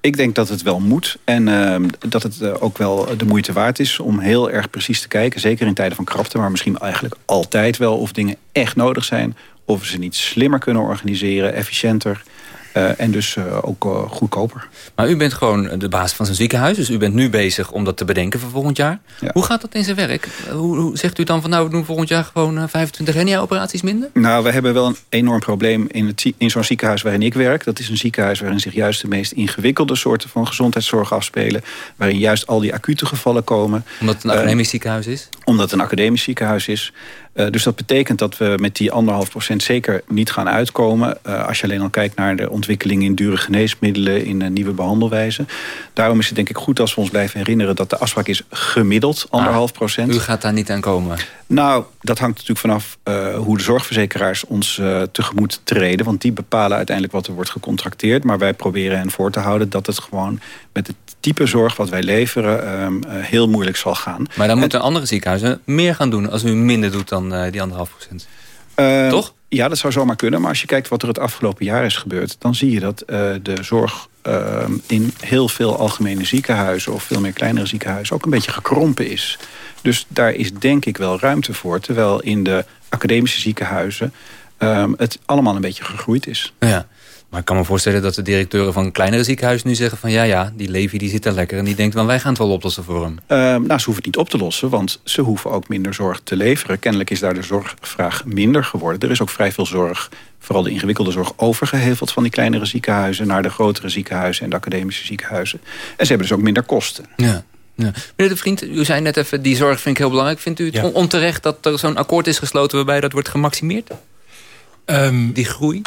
S14: Ik denk dat het wel moet en ehm, dat het eh, ook wel de moeite waard is om heel erg precies te kijken. Zeker in tijden van krapte, maar misschien eigenlijk altijd wel of dingen echt nodig zijn. Of we ze niet slimmer kunnen organiseren, efficiënter. Eh, en dus eh, ook eh, goedkoper.
S2: Maar u bent gewoon de baas van zijn ziekenhuis. Dus u bent nu bezig om dat te bedenken voor volgend jaar. Hoe gaat dat in zijn werk? Hoe, hoe zegt u dan van nou, we doen volgend jaar gewoon eh, 25 hernia-operaties minder?
S14: Nou, we hebben wel een enorm probleem in, het, in zo'n ziekenhuis waarin ik werk. Dat is een ziekenhuis waarin zich juist de meest ingewikkelde soorten van gezondheidszorg afspelen. Waarin juist al die acute gevallen komen.
S2: Omdat het een academisch ziekenhuis is?
S14: Omdat het een academisch ziekenhuis is. Eh, dus dat betekent dat we met die anderhalf procent zeker niet gaan uitkomen. Eh, als je alleen al kijkt naar de ontwikkeling in dure geneesmiddelen, in eh, nieuwe behandelwijzen. Daarom is het denk ik goed als we ons blijven herinneren dat de afspraak is gemiddeld anderhalf procent.
S2: U gaat daar niet aan komen.
S14: Nou, dat hangt natuurlijk vanaf hoe de zorgverzekeraars ons tegemoet treden. Want die bepalen uiteindelijk wat er wordt gecontracteerd. Maar wij proberen hen voor te houden dat het gewoon met het type zorg wat wij leveren em, eh, heel moeilijk zal gaan.
S2: Maar dan moeten andere ziekenhuizen meer gaan doen... als u minder doet dan eh, die anderhalf procent.
S14: Eh,
S2: Toch?
S14: Ja, dat zou zomaar kunnen. Maar als je kijkt wat er het afgelopen jaar is gebeurd... dan zie je dat eh, de zorg in heel veel algemene ziekenhuizen... of veel meer kleinere ziekenhuizen ook een beetje gekrompen is. Dus daar is denk ik wel ruimte voor. Terwijl in de academische ziekenhuizen... ehm, het allemaal een beetje gegroeid is.
S2: Ja. Maar ik kan me voorstellen dat de directeuren van kleinere ziekenhuizen nu zeggen van... ja, ja, die Levi die zit daar lekker en die denkt... van wij gaan het wel oplossen voor hem.
S14: Ehm, nou, ze hoeven het niet op te lossen, want ze hoeven ook minder zorg te leveren. Kennelijk is daar de zorgvraag minder geworden. Er is ook vrij veel zorg, vooral de ingewikkelde zorg, overgeheveld van die kleinere ziekenhuizen naar de grotere ziekenhuizen en de academische ziekenhuizen. En ze hebben dus ook minder kosten.
S2: Ja. Ja. Meneer de Vriend, u zei net even, die zorg vind ik heel belangrijk. Vindt u het on- onterecht dat er zo'n akkoord is gesloten... waarbij dat wordt gemaximeerd? die groei?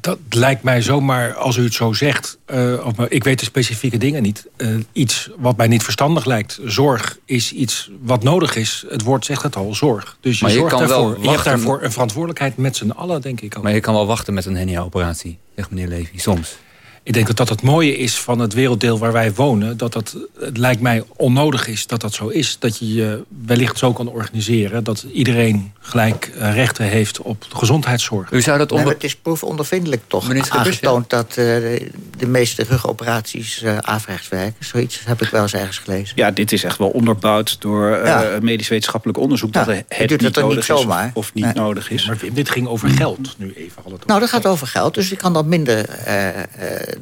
S16: Dat lijkt mij zomaar, als u het zo zegt... eh, of, ik weet de specifieke dingen niet... eh, iets wat mij niet verstandig lijkt. Zorg is iets wat nodig is. Het woord zegt het al, zorg. Dus je,
S2: Maar je
S16: zorgt
S2: kan wel
S16: daarvoor, je hebt daarvoor een verantwoordelijkheid met z'n allen, denk ik ook.
S2: Maar je kan wel wachten met een hernia-operatie, zegt meneer Levy, soms.
S16: Ik denk dat dat het mooie is van het werelddeel waar wij wonen. Dat dat, het lijkt mij onnodig is dat dat zo is. Dat je je wellicht zo kan organiseren... dat iedereen gelijk eh, rechten heeft op gezondheidszorg.
S2: U zou dat
S9: Nee, maar het is proefondervindelijk toch
S16: Schippers,
S9: aangetoond... dat eh, de, meeste rugoperaties eh averechts werken. Zoiets heb ik wel eens ergens gelezen.
S14: Ja, dit is echt wel onderbouwd door
S9: Ja.
S14: medisch-wetenschappelijk onderzoek...
S9: Ja,
S14: dat het
S9: doet
S14: niet
S9: dat toch niet
S14: nodig is of,
S9: zomaar?
S14: of niet
S9: Nee.
S14: nodig is.
S16: Maar dit ging over geld nu even. Al het
S9: Nou, dat gaat over geld. Dus je kan dan minder...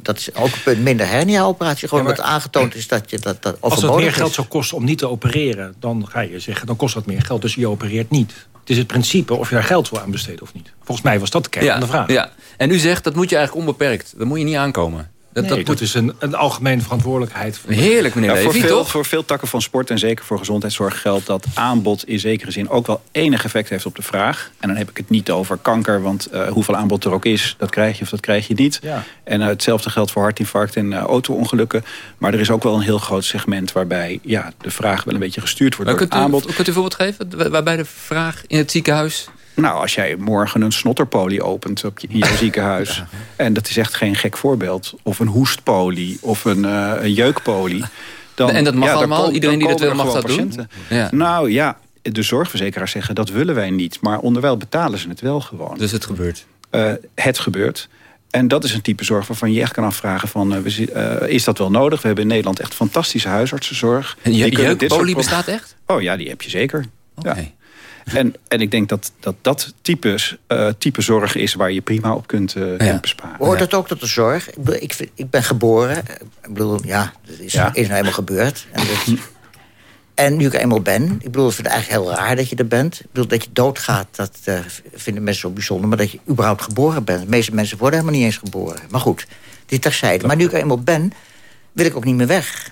S9: dat is ook een punt minder hernia-operatie. Gewoon
S16: Ja, maar-
S9: omdat aangetoond is dat je dat, dat
S16: Als het meer geld
S9: is.
S16: zou kosten om niet te opereren... dan ga je zeggen, dan kost dat meer geld, dus je opereert niet. Het is het principe of je daar geld wil aan besteedt of niet. Volgens mij was dat de kern
S2: Ja,
S16: van de vraag.
S2: ja. En u zegt, dat moet je eigenlijk onbeperkt. Dat moet je niet aankomen. Dat,
S16: Nee,
S2: dat
S16: dat,
S2: moet...
S16: is een, een algemene verantwoordelijkheid. van-
S2: Heerlijk, meneer
S14: Ja, voor, veel,
S2: toch?
S14: voor veel takken van sport en zeker voor gezondheidszorg geldt dat aanbod in zekere zin ook wel enig effect heeft op de vraag. En dan heb ik het niet over kanker, want eh, hoeveel aanbod er ook is, dat krijg je of dat krijg je niet.
S16: Ja.
S14: En eh, hetzelfde geldt voor hartinfarct en eh, auto-ongelukken. Maar er is ook wel een heel groot segment waarbij ja, de vraag wel een beetje gestuurd wordt
S2: Maar
S14: door
S2: kunt,
S14: het
S2: u,
S14: aanbod.
S2: kunt u een voorbeeld geven? Waar- Waarbij de vraag in het ziekenhuis...
S14: Nou, als jij morgen een snotterpolie opent op je, in je ziekenhuis... en dat is echt geen gek voorbeeld... of een hoestpolie of een, eh, een jeukpolie... Dan,
S2: En dat mag allemaal? Iedereen die dat wil mag dat doen? Ja.
S14: Nou ja, de zorgverzekeraars zeggen dat willen wij niet. Maar onderwijl betalen ze het wel gewoon.
S2: Dus het gebeurt?
S14: Eh, het gebeurt. En dat is een type zorg waarvan je echt kan afvragen... Van, eh, is dat wel nodig? We hebben in Nederland echt fantastische huisartsenzorg.
S2: En je- jeukpolie bestaat echt?
S14: Oh ja, die heb je zeker. Ja. En, en ik denk dat dat, dat type, eh, type zorg is waar je prima op kunt, eh, kunt besparen.
S9: Hoort dat ook tot de zorg? Ik, bedoel, ik, vind- ik ben geboren. Ik bedoel, ja, dat is,
S14: Ja.
S9: is nou eenmaal gebeurd. En, dat- en nu ik eenmaal ben... Ik bedoel, ik vind het eigenlijk heel raar dat je er bent. Ik bedoel, dat je doodgaat, dat eh, vinden mensen zo bijzonder. Maar dat je überhaupt geboren bent. De meeste mensen worden helemaal niet eens geboren. Maar goed, dit terzijde. Maar nu ik eenmaal ben, wil ik ook niet meer weg.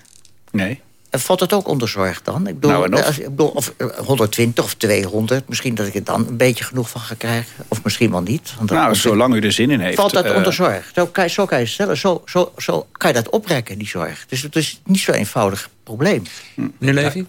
S14: Nee.
S9: En valt het ook onder zorg dan? Ik bedoel,
S14: Nou, en of?
S9: als, ik bedoel of eh, 120 of 200, misschien dat ik er dan een beetje genoeg van ga krijgen. Of misschien wel niet. Want
S14: Nou, zolang u er zin in heeft.
S9: Valt dat
S14: eh,
S9: onder zorg? Zo kan, je, zo kan je stellen. Zo, zo, zo kan je dat oprekken, die zorg. Dus het is niet zo'n eenvoudig probleem.
S2: Meneer Levy?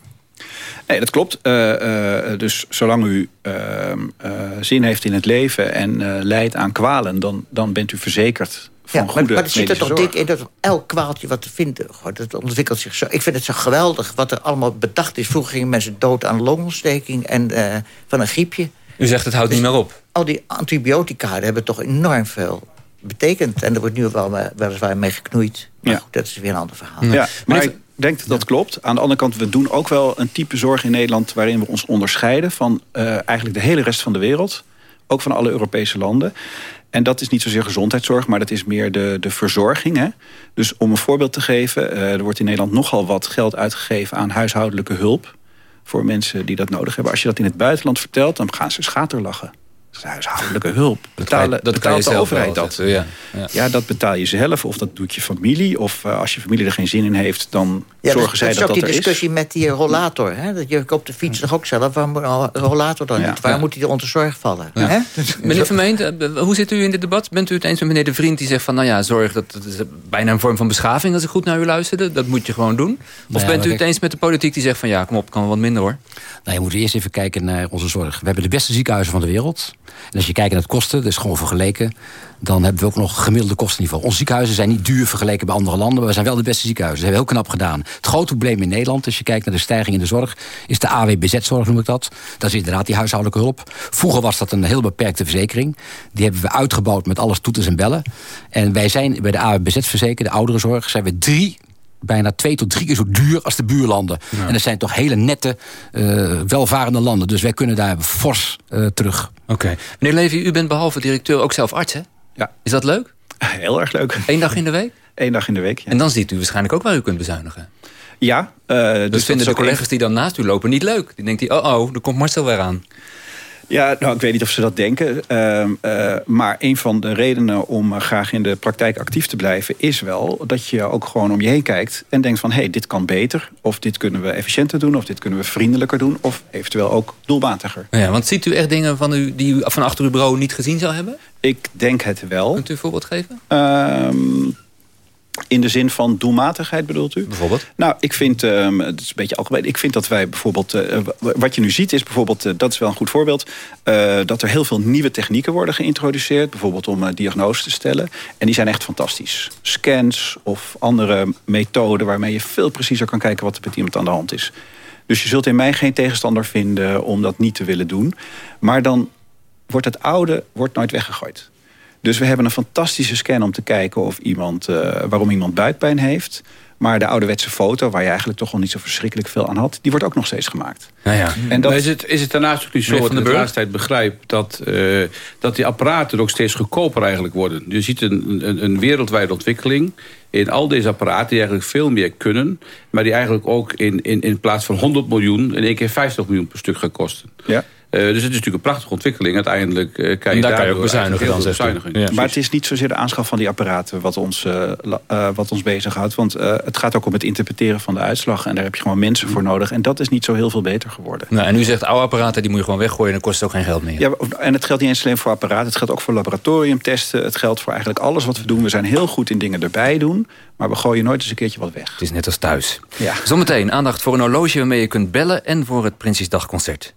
S14: Nee, dat klopt. Eh, eh, dus zolang u ehm, eh, zin heeft in het leven en eh lijdt aan kwalen... Dan, dan bent u verzekerd
S9: Ja, maar,
S14: goede
S9: maar het zit er toch
S14: zorg.
S9: dik in dat elk kwaaltje wat te vinden... Goh, dat ontwikkelt zich zo. Ik vind het zo geweldig wat er allemaal bedacht is. Vroeger gingen mensen dood aan longontsteking en eh, van een griepje.
S2: U zegt het houdt niet meer op.
S9: Al die antibiotica hebben toch enorm veel betekend. En er wordt nu wel eh, weliswaar mee geknoeid. Maar
S14: Ja.
S9: goed, dat is weer een ander verhaal.
S14: Ja, maar ik denk dat dat klopt. Aan de andere kant, we doen ook wel een type zorg in Nederland... waarin we ons onderscheiden van eh, eigenlijk de hele rest van de wereld. Ook van alle Europese landen. En dat is niet zozeer gezondheidszorg, maar dat is meer de, de verzorging. Hè? Dus om een voorbeeld te geven, uh, er wordt in Nederland nogal wat geld uitgegeven aan huishoudelijke hulp. Voor mensen die dat nodig hebben. Als je dat in het buitenland vertelt, dan gaan ze schaterlachen. Dat is huishoudelijke hulp. Betalen,
S2: dat, dat
S14: betaalt de overheid
S2: dat.
S14: Ja, ja. ja, dat betaal je zelf of dat doet je familie. Of uh, als je familie er geen zin in heeft, dan
S9: ja,
S14: zorgen
S9: dus,
S14: zij dat dat,
S9: dat is ook die discussie
S14: is.
S9: met die rollator. Hè? Dat je op de fiets toch ook zelf, waar moet een rollator dan niet? Waar moet hij onder zorg vallen? Hè?
S2: Meneer Vermeend, hoe zit u in dit debat? Bent u het eens met meneer De Vriend die zegt van... nou ja, zorg, dat, dat is bijna een vorm van beschaving als ik goed naar u luisterde. Dat moet je gewoon doen. Of bent u het eens met de politiek die zegt van... ja, kom op, kan wel wat minder hoor.
S8: Nou, je moet eerst even kijken naar onze zorg. We hebben de beste ziekenhuizen van de wereld. En als je kijkt naar het kosten, dat is gewoon vergeleken... dan hebben we ook nog gemiddelde kostenniveau. Onze ziekenhuizen zijn niet duur vergeleken bij andere landen... maar we zijn wel de beste ziekenhuizen. Dat hebben we heel knap gedaan. Het grote probleem in Nederland, als je kijkt naar de stijging in de zorg... is de AWBZ-zorg, noem ik dat. Dat is inderdaad die huishoudelijke hulp. Vroeger was dat een heel beperkte verzekering. Die hebben we uitgebouwd met alles toeters en bellen. En wij zijn bij de AWBZ-verzekering, de ouderenzorg... zijn we drie bijna twee tot drie keer zo duur als de buurlanden. Ja. En dat zijn toch hele nette, uh, welvarende landen. Dus wij kunnen daar fors uh, terug.
S2: Oké. Okay. Meneer Levy, u bent behalve directeur ook zelf arts, hè?
S14: Ja.
S2: Is dat leuk?
S14: Heel erg leuk.
S2: Eén dag in de week?
S14: Eén dag in de week, ja.
S2: En dan ziet u waarschijnlijk ook waar u kunt bezuinigen.
S14: Ja. Uh,
S2: dus, dus vinden de collega's even... die dan naast u lopen niet leuk? Die denkt die, oh oh, er komt Marcel weer aan.
S14: Ja, nou, ik weet niet of ze dat denken. Uh, uh, maar een van de redenen om uh, graag in de praktijk actief te blijven... is wel dat je ook gewoon om je heen kijkt en denkt van... hé, hey, dit kan beter, of dit kunnen we efficiënter doen... of dit kunnen we vriendelijker doen, of eventueel ook doelmatiger.
S2: Ja, want ziet u echt dingen van u die u van achter uw bureau niet gezien zou hebben?
S14: Ik denk het wel.
S2: Kunt u een voorbeeld geven?
S14: Ehm, in de zin van doelmatigheid bedoelt u?
S2: Bijvoorbeeld?
S14: Nou, ik vind, um, het is een beetje algemeen... ik vind dat wij bijvoorbeeld... Uh, wat je nu ziet is bijvoorbeeld, uh, dat is wel een goed voorbeeld... Uh, dat er heel veel nieuwe technieken worden geïntroduceerd. Bijvoorbeeld om diagnose te stellen. En die zijn echt fantastisch. Scans of andere methoden... waarmee je veel preciezer kan kijken wat er met iemand aan de hand is. Dus je zult in mij geen tegenstander vinden om dat niet te willen doen. Maar dan wordt het oude wordt nooit weggegooid. Dus we hebben een fantastische scan om te kijken of iemand, uh, waarom iemand buikpijn heeft. Maar de ouderwetse foto, waar je eigenlijk toch al niet zo verschrikkelijk veel aan had... die wordt ook nog steeds gemaakt.
S15: Ja, ja. En dat... is, het, is het daarnaast ook niet zo, dat ik de laatste tijd begrijp... Dat, uh, dat die apparaten ook steeds goedkoper eigenlijk worden. Je ziet een, een, een wereldwijde ontwikkeling in al deze apparaten die eigenlijk veel meer kunnen... maar die eigenlijk ook in, in, in plaats van 100 miljoen... in één keer 50 miljoen per stuk gaan kosten.
S14: Ja.
S15: Uh, dus het is natuurlijk een prachtige ontwikkeling. Uiteindelijk uh, kan je
S2: en daar kan je ook bezuinigen dan,
S15: bezuinigen.
S14: Ja, maar het is niet zozeer de aanschaf van die apparaten wat ons, uh, wat ons bezighoudt. Want het gaat ook om het interpreteren van de uitslag. En daar heb je gewoon mensen voor nodig. En dat is niet zo heel veel beter geworden.
S2: Nou, en u zegt oude apparaten, die moet je gewoon weggooien... en dan kost het ook geen geld meer.
S14: Ja, en het geldt niet eens alleen voor apparaten. Het geldt ook voor laboratoriumtesten. Het geldt voor eigenlijk alles wat we doen. We zijn heel goed in dingen erbij doen. Maar we gooien nooit eens een keertje wat weg.
S2: Het is net als thuis.
S14: Ja.
S2: Zometeen aandacht voor een horloge waarmee je kunt bellen... en voor het Prinsjesdagconcert.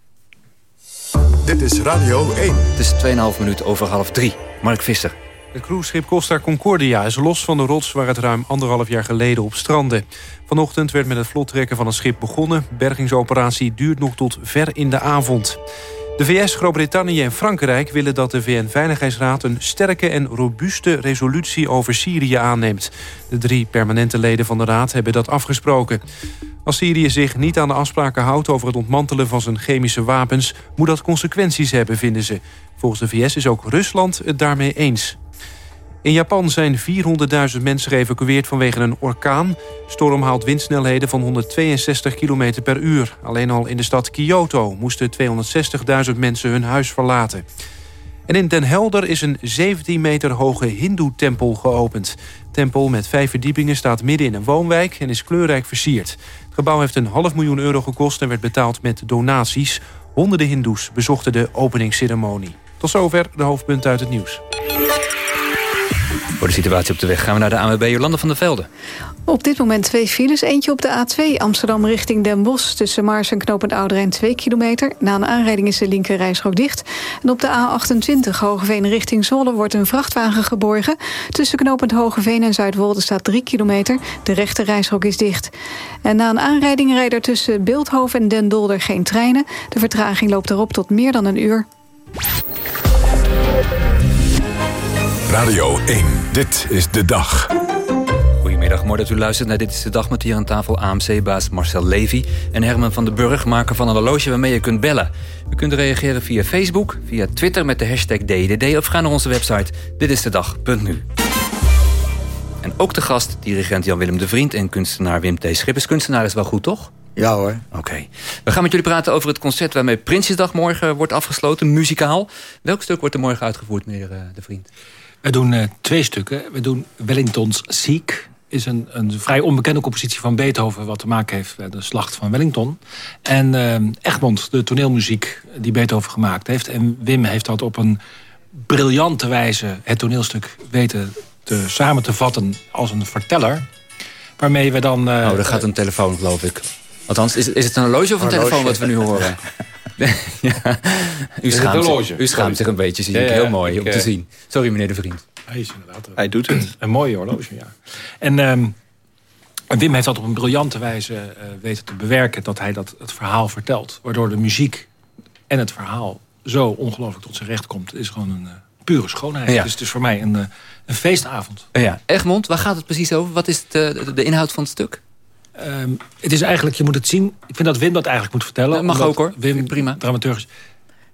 S1: Dit is Radio 1.
S2: Het is 2,5 minuut over half drie. Mark Visser.
S3: Het cruiseschip Costa Concordia is los van de rots... waar het ruim anderhalf jaar geleden op strandde. Vanochtend werd met het vlottrekken van het schip begonnen. Bergingsoperatie duurt nog tot ver in de avond. De VS, Groot-Brittannië en Frankrijk willen dat de VN-veiligheidsraad... een sterke en robuuste resolutie over Syrië aanneemt. De drie permanente leden van de raad hebben dat afgesproken. Als Syrië zich niet aan de afspraken houdt over het ontmantelen van zijn chemische wapens... moet dat consequenties hebben, vinden ze. Volgens de VS is ook Rusland het daarmee eens. In Japan zijn 400.000 mensen geëvacueerd vanwege een orkaan. Storm haalt windsnelheden van 162 km per uur. Alleen al in de stad Kyoto moesten 260.000 mensen hun huis verlaten. En in Den Helder is een 17 meter hoge hindoe-tempel geopend. Tempel met vijf verdiepingen staat midden in een woonwijk en is kleurrijk versierd. Het gebouw heeft een half miljoen euro gekost en werd betaald met donaties. Honderden hindoes bezochten de openingsceremonie. Tot zover de hoofdpunten uit het nieuws.
S2: Voor de situatie op de weg gaan we naar de ANWB Jolanda van der Velde.
S22: Op dit moment twee files. Eentje op de A2 Amsterdam richting Den Bosch... tussen Maars en Knopend Ouderijn 2 kilometer. Na een aanrijding is de linker reisrook dicht. En op de A28 Hogeveen richting Zwolle wordt een vrachtwagen geborgen. Tussen Knopend Hogeveen en Zuidwolde staat 3 kilometer. De rechter reisrook is dicht. En na een aanrijding rijden er tussen Beeldhoven en Den Dolder geen treinen. De vertraging loopt erop tot meer dan een uur.
S1: Radio 1, dit is de dag.
S2: Goedemiddag, Mooi dat u luistert naar Dit is de Dag met hier aan tafel AMC-baas Marcel Levy... en Herman van den Burg, maker van een horloge waarmee je kunt bellen. U kunt reageren via Facebook, via Twitter met de hashtag DDD... of ga naar onze website ditistedag.nu. En ook de gast, dirigent Jan-Willem de Vriend... en kunstenaar Wim T. Schippers. Kunstenaar is wel goed, toch?
S9: Ja hoor.
S2: Oké. We gaan met jullie praten over het concert... waarmee Prinsjesdag morgen wordt afgesloten, muzikaal. Welk stuk wordt er morgen uitgevoerd, meneer eh, de Vriend?
S16: We doen eh, twee stukken. We doen Wellingtons Ziek. is een, een vrij onbekende compositie van Beethoven... wat te maken heeft met de slacht van Wellington. En eh, Egmond, de toneelmuziek die Beethoven gemaakt heeft. En Wim heeft dat op een briljante wijze... het toneelstuk weten te, samen te vatten als een verteller. Waarmee we dan... eh,
S2: oh, er gaat een telefoon, geloof ik. Althans, is, is het een horloge of een
S16: Horloge.
S2: telefoon wat we nu horen? ja. U schaamt,
S15: horloge?
S2: u schaamt zich een beetje, zie
S15: Ja,
S2: ik. Heel mooi
S15: ik,
S2: om te
S15: eh,
S2: zien. Sorry, meneer de Vriend.
S16: Hij is inderdaad
S14: Hij doet het.
S16: een mooie horloge, ja. En, ehm, en Wim heeft dat op een briljante wijze eh, weten te bewerken... dat hij dat, het verhaal vertelt. Waardoor de muziek en het verhaal zo ongelooflijk tot zijn recht komt. Het is gewoon een eh, pure schoonheid.
S2: Ja.
S16: Dus het is voor mij een, eh, een feestavond.
S2: Ja. Egmond, waar gaat het precies over? Wat is het, eh, de, de inhoud van het stuk?
S16: Ehm, het is eigenlijk, je moet het zien. Ik vind dat Wim dat eigenlijk moet vertellen.
S2: Dat mag ook, hoor.
S16: Wim, prima. dramaturg is.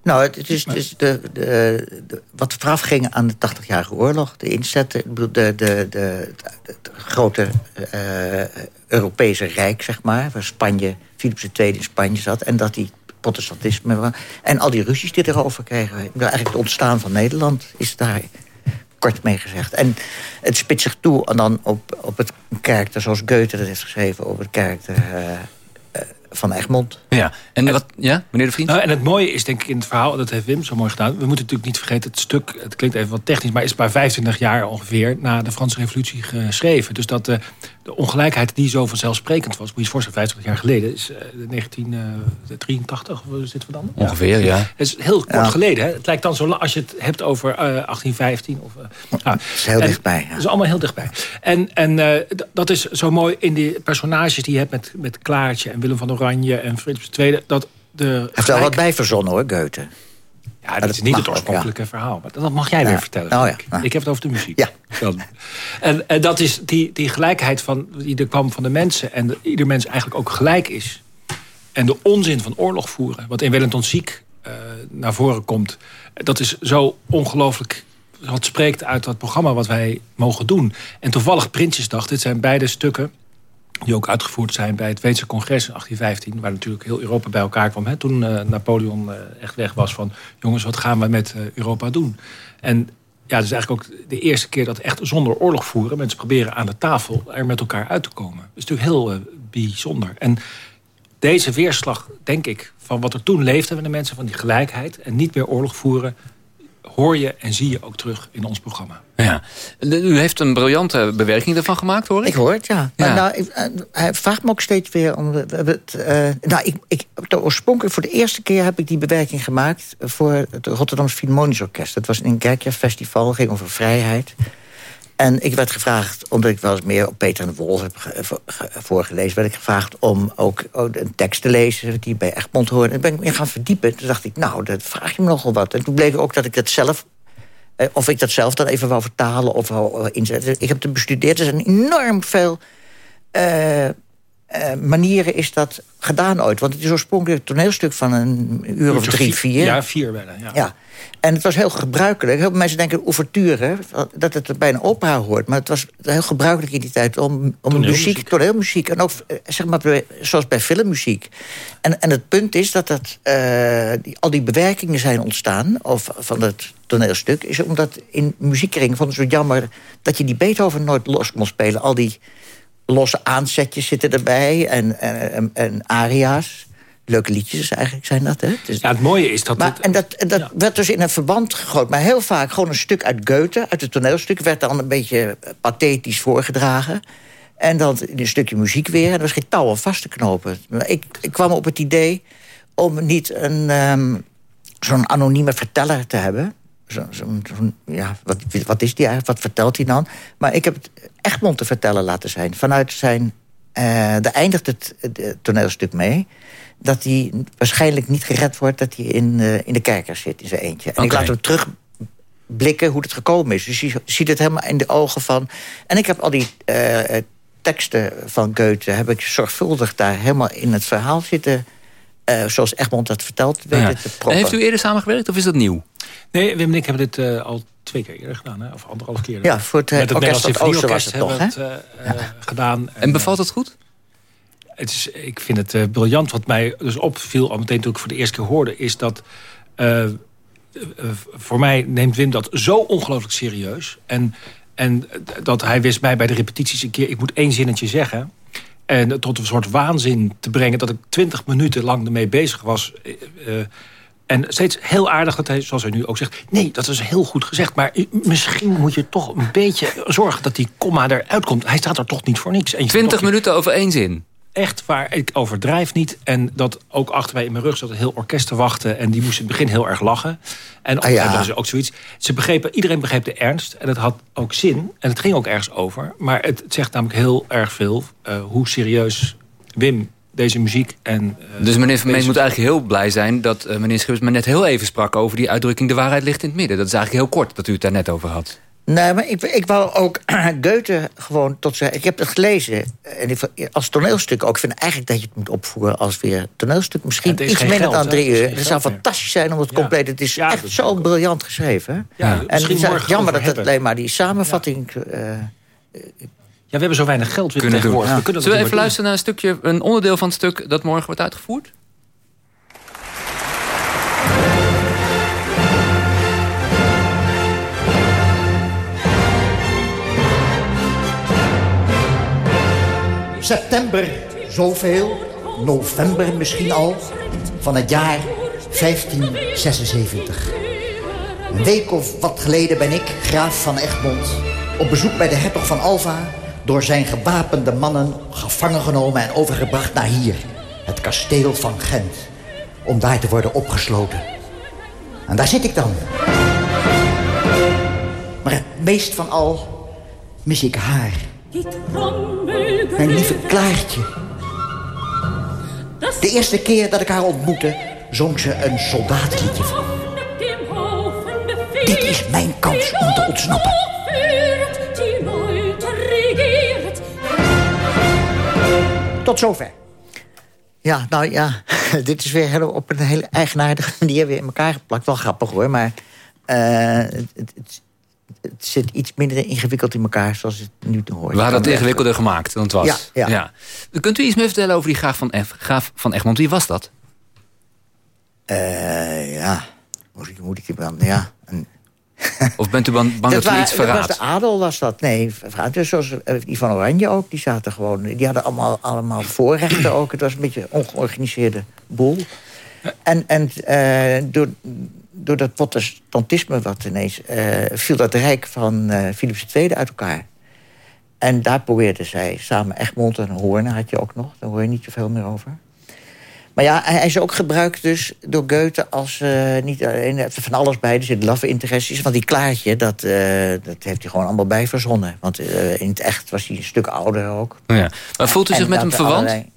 S9: Nou, het, het is, het is de, de, de- wat vooraf ging aan de 80-jarige oorlog. De inzet, ik bedoel, de, de, de, de, de grote eh, Europese rijk, zeg maar. Waar Spanje, Philips II in Spanje zat. En dat die protestantisme... En al die ruzies die erover kregen. Ik bedoel, Eigenlijk het ontstaan van Nederland is daar kort mee gezegd. En het spitst zich toe en dan op, op het karakter zoals Goethe dat heeft geschreven... over het karakter eh, eh, van Egmond.
S2: Ja, en wat, ja, meneer de Vriend?
S16: Nou, en het mooie is denk ik in het verhaal, dat heeft Wim zo mooi gedaan. We moeten natuurlijk niet vergeten, het stuk, het klinkt even wat technisch... maar is maar 25 jaar ongeveer na de Franse revolutie geschreven. Dus dat eh, de ongelijkheid die zo vanzelfsprekend was... moet je je voorstellen, 25 jaar geleden, is eh, 1983, of zitten we dan?
S2: Ongeveer, ja.
S16: Het is heel kort
S9: Ja.
S16: geleden. Hè? Het lijkt dan zo lang als je het hebt over eh 1815. Of, eh, nou,
S9: is heel
S16: en-
S9: dichtbij, ja.
S16: Het is allemaal heel dichtbij. En, en eh, dat is zo mooi in die personages die je hebt met, met Klaartje en Willem van Oranje en Philips II. Dat de
S9: Hij heeft wel wat bij verzonnen hoor, Goethe.
S16: Ja, dat is niet het oorspronkelijke verhaal. Maar dat mag jij
S9: Ja.
S16: weer vertellen.
S9: Nou ja, nou.
S16: ik heb het over de muziek.
S9: Ja.
S16: Dan. En, en dat is die, die gelijkheid van, die er kwam van de mensen. En de, ieder mens eigenlijk ook gelijk is. En de onzin van oorlog voeren. Wat in Wellington Ziek eh, naar voren komt. Dat is zo ongelooflijk... Wat spreekt uit dat programma wat wij mogen doen. En toevallig Prinsjesdag. Dit zijn beide stukken die ook uitgevoerd zijn bij het Weetse congres in 1815... waar natuurlijk heel Europa bij elkaar kwam. Hè, toen eh, Napoleon eh, echt weg was van... jongens, wat gaan we met eh, Europa doen? En ja, het is eigenlijk ook de eerste keer dat echt zonder oorlog voeren... mensen proberen aan de tafel er met elkaar uit te komen. Dat is natuurlijk heel bijzonder. En deze weerslag, denk ik, van wat er toen leefde... met de mensen van die gelijkheid en niet meer oorlog voeren... hoor je en zie je ook terug in ons programma.
S2: Ja. U heeft een briljante bewerking ervan gemaakt, hoor ik.
S9: Ik hoor het, ja.
S2: Ja.
S9: Maar nou, ik- eh, hij vraagt me ook steeds weer om... we hebben het, eh, nou, ik, ik, de oorspronkelijk voor de eerste keer heb ik die bewerking gemaakt... voor het Rotterdamse Philharmonisch Orkest. Dat was een Kerkja Festival, ging over vrijheid. En ik werd gevraagd, omdat ik wel eens meer op Peter en de Wolf heb ge- ge- ge- voorgelezen... werd ik gevraagd om ook, ook een tekst te lezen die bij Egmond hoorde. En ben ik me gaan verdiepen. Toen dacht ik, nou, dat vraag je me nogal wat. En toen bleek ook dat ik dat zelf eh, of ik dat zelf dan even wou vertalen of wou eh, inzetten. Ik heb het bestudeerd. Er zijn enorm veel eh, eh, manieren is dat gedaan ooit. Want het is oorspronkelijk een toneelstuk van een uur of drie,
S16: vier-. Ja, vier bijna. Ja.
S9: Ja. En het was heel gebruikelijk. Heel veel mensen denken ouverture, dat het bij een opera hoort. Maar het was heel gebruikelijk in die tijd om, om
S16: Toneelmuziek.
S9: muziek, toneelmuziek... en ook zeg maar, zoals bij filmmuziek. En, en het punt is dat, dat eh, die, al die bewerkingen zijn ontstaan... Of, van het toneelstuk, is omdat in muziekkring vonden ze het jammer... dat je die Beethoven nooit los kon spelen. Al die losse aanzetjes zitten erbij en, en, en, en aria's. Leuke liedjes eigenlijk zijn dat, hè?
S16: Ja, het mooie is dat...
S9: maar,
S16: het-
S9: en dat, en dat werd dus in een verband gegooid. Maar heel vaak gewoon een stuk uit Goethe, uit het toneelstuk... werd dan een beetje pathetisch voorgedragen. En dan een stukje muziek weer. En er was geen touw aan vast te knopen. Maar ik, ik kwam op het idee om niet een, ehm, zo'n anonieme verteller te hebben. Zo, ja, wat, wat is die eigenlijk? Wat vertelt hij dan? Maar ik heb het Egmond te vertellen laten zijn. Vanuit zijn... eh daar eindigt het, het toneelstuk mee dat hij waarschijnlijk niet gered wordt... dat hij in, eh, in de kerker zit in zijn eentje. En ik laat hem terugblikken hoe het gekomen is. Dus je ziet het helemaal in de ogen van... En ik heb al die eh, teksten van Goethe... heb ik zorgvuldig daar helemaal in het verhaal zitten... eh, zoals Egmond dat vertelt,
S2: Ja.
S9: te proppen.
S2: heeft u eerder samengewerkt of is dat nieuw?
S16: Nee, Wim en ik hebben dit eh, al twee keer eerder gedaan. Hè? Of anderhalf keer.
S9: Ja, voor het, eh,
S16: Met het
S9: orkest
S16: Nederlands
S9: van het Oosten was het
S16: hebben we het eh, eh, gedaan.
S2: En bevalt het goed?
S16: Het is, ik vind het eh, briljant. Wat mij dus opviel al meteen toen ik voor de eerste keer hoorde... is dat eh, eh, voor mij neemt Wim dat zo ongelooflijk serieus. En, en dat hij wist mij bij de repetities een keer... ik moet één zinnetje zeggen... En tot een soort waanzin te brengen... dat ik twintig minuten lang ermee bezig was... eh, eh, en steeds heel aardig dat hij, zoals hij nu ook zegt... nee, dat is heel goed gezegd, maar misschien moet je toch een beetje zorgen... dat die komma eruit komt. Hij staat er toch niet voor niks. En je vindt
S2: 20
S16: toch-
S2: minuten over één zin.
S16: Echt waar, ik overdrijf niet. En dat ook achter mij in mijn rug zat een heel orkest te wachten. En die moest in het begin heel erg lachen. En
S9: Ah, ja.
S16: dat is ook zoiets. Ze begrepen, iedereen begreep de ernst. En het had ook zin. En het ging ook ergens over. Maar het, het zegt namelijk heel erg veel... eh, hoe serieus Wim deze muziek en... eh,
S2: Dus meneer Vermeen
S16: deze-
S2: moet eigenlijk heel blij zijn... dat eh, meneer Schippers maar net heel even sprak over die uitdrukking... de waarheid ligt in het midden. Dat is eigenlijk heel kort dat u het daar net over had.
S9: Nee, maar ik, ik wou ook Goethe gewoon tot zijn... Ik heb het gelezen en ik, als toneelstuk ook. Ik vind eigenlijk dat je het moet opvoeren als weer toneelstuk. Misschien iets minder
S16: geld,
S9: dan drie uur. Het zou
S16: meer.
S9: fantastisch zijn om het
S16: Ja.
S9: compleet... Het is echt zo briljant geschreven.
S16: Ja,
S9: en
S16: misschien
S9: het is jammer dat het alleen maar die samenvatting... eh,
S16: Ja, we hebben zo weinig geld weer
S2: Kunnen doen.
S16: tegenwoordig. We kunnen dat
S2: Zullen we even luisteren naar een stukje... een onderdeel van het stuk dat morgen wordt uitgevoerd?
S23: September zoveel, november misschien al, van het jaar 1576. Een week of wat geleden ben ik, graaf van Egmond... op bezoek bij de hertog van Alva... door zijn gewapende mannen gevangen genomen en overgebracht naar hier... het kasteel van Gent, om daar te worden opgesloten. En daar zit ik dan. Maar het meest van al mis ik haar... Mijn lieve Klaartje. De eerste keer dat ik haar ontmoette, zong ze een soldaatliedje. Dit is mijn kans om te ontsnappen. Tot zover.
S9: Ja, nou ja, dit is weer op een hele eigenaardige manier weer in elkaar geplakt. Wel grappig hoor, maar eh, het, het, het- zit iets minder ingewikkeld in elkaar zoals het nu te horen.
S2: We hadden het ingewikkelder gemaakt dan het was.
S9: Ja, ja.
S2: Kunt u iets meer vertellen over die graaf van, F, graaf van Egmond? Wie was dat?
S9: Eh, ja, moet ik, dan, ja. Een-
S2: Of bent u bang, bang dat, u iets
S9: dat
S2: verraadt?
S9: was de adel, was dat. Nee. Dus zoals eh, die van Oranje ook, die zaten gewoon... Die hadden allemaal, allemaal voorrechten ook. Het was een beetje een ongeorganiseerde boel. En, en eh, door, door dat protestantisme wat ineens... eh, viel dat rijk van eh Philips II uit elkaar. En daar probeerden zij samen Egmond en Hoorn had je ook nog. Daar hoor je niet zoveel meer over. Maar ja, hij is ook gebruikt dus door Goethe als eh, niet alleen van alles bij. Er zit love interesses. Want die Klaartje, dat, dat heeft hij gewoon allemaal bij verzonnen. Want in het echt was hij een stuk ouder ook.
S2: Ja. Maar voelt u zich met hem
S9: er
S2: verwant?
S9: allerlei-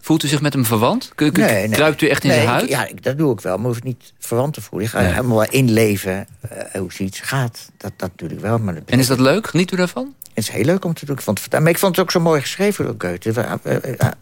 S2: Voelt u zich met hem verwant? K- k-
S9: Nee, nee.
S2: Kruipt u echt in
S9: Nee,
S2: zijn
S9: ik-
S2: huid?
S9: Ja, ik- dat doe ik wel. Maar hoef niet verwant te voelen. Gaat
S2: Nee.
S9: helemaal wel inleven eh, hoe zoiets gaat. Dat, dat natuurlijk wel. Maar
S2: En is dat leuk? Geniet u daarvan?
S9: Het is heel leuk om te doen. Ik vond het, maar ik vond het ook zo mooi geschreven door Goethe.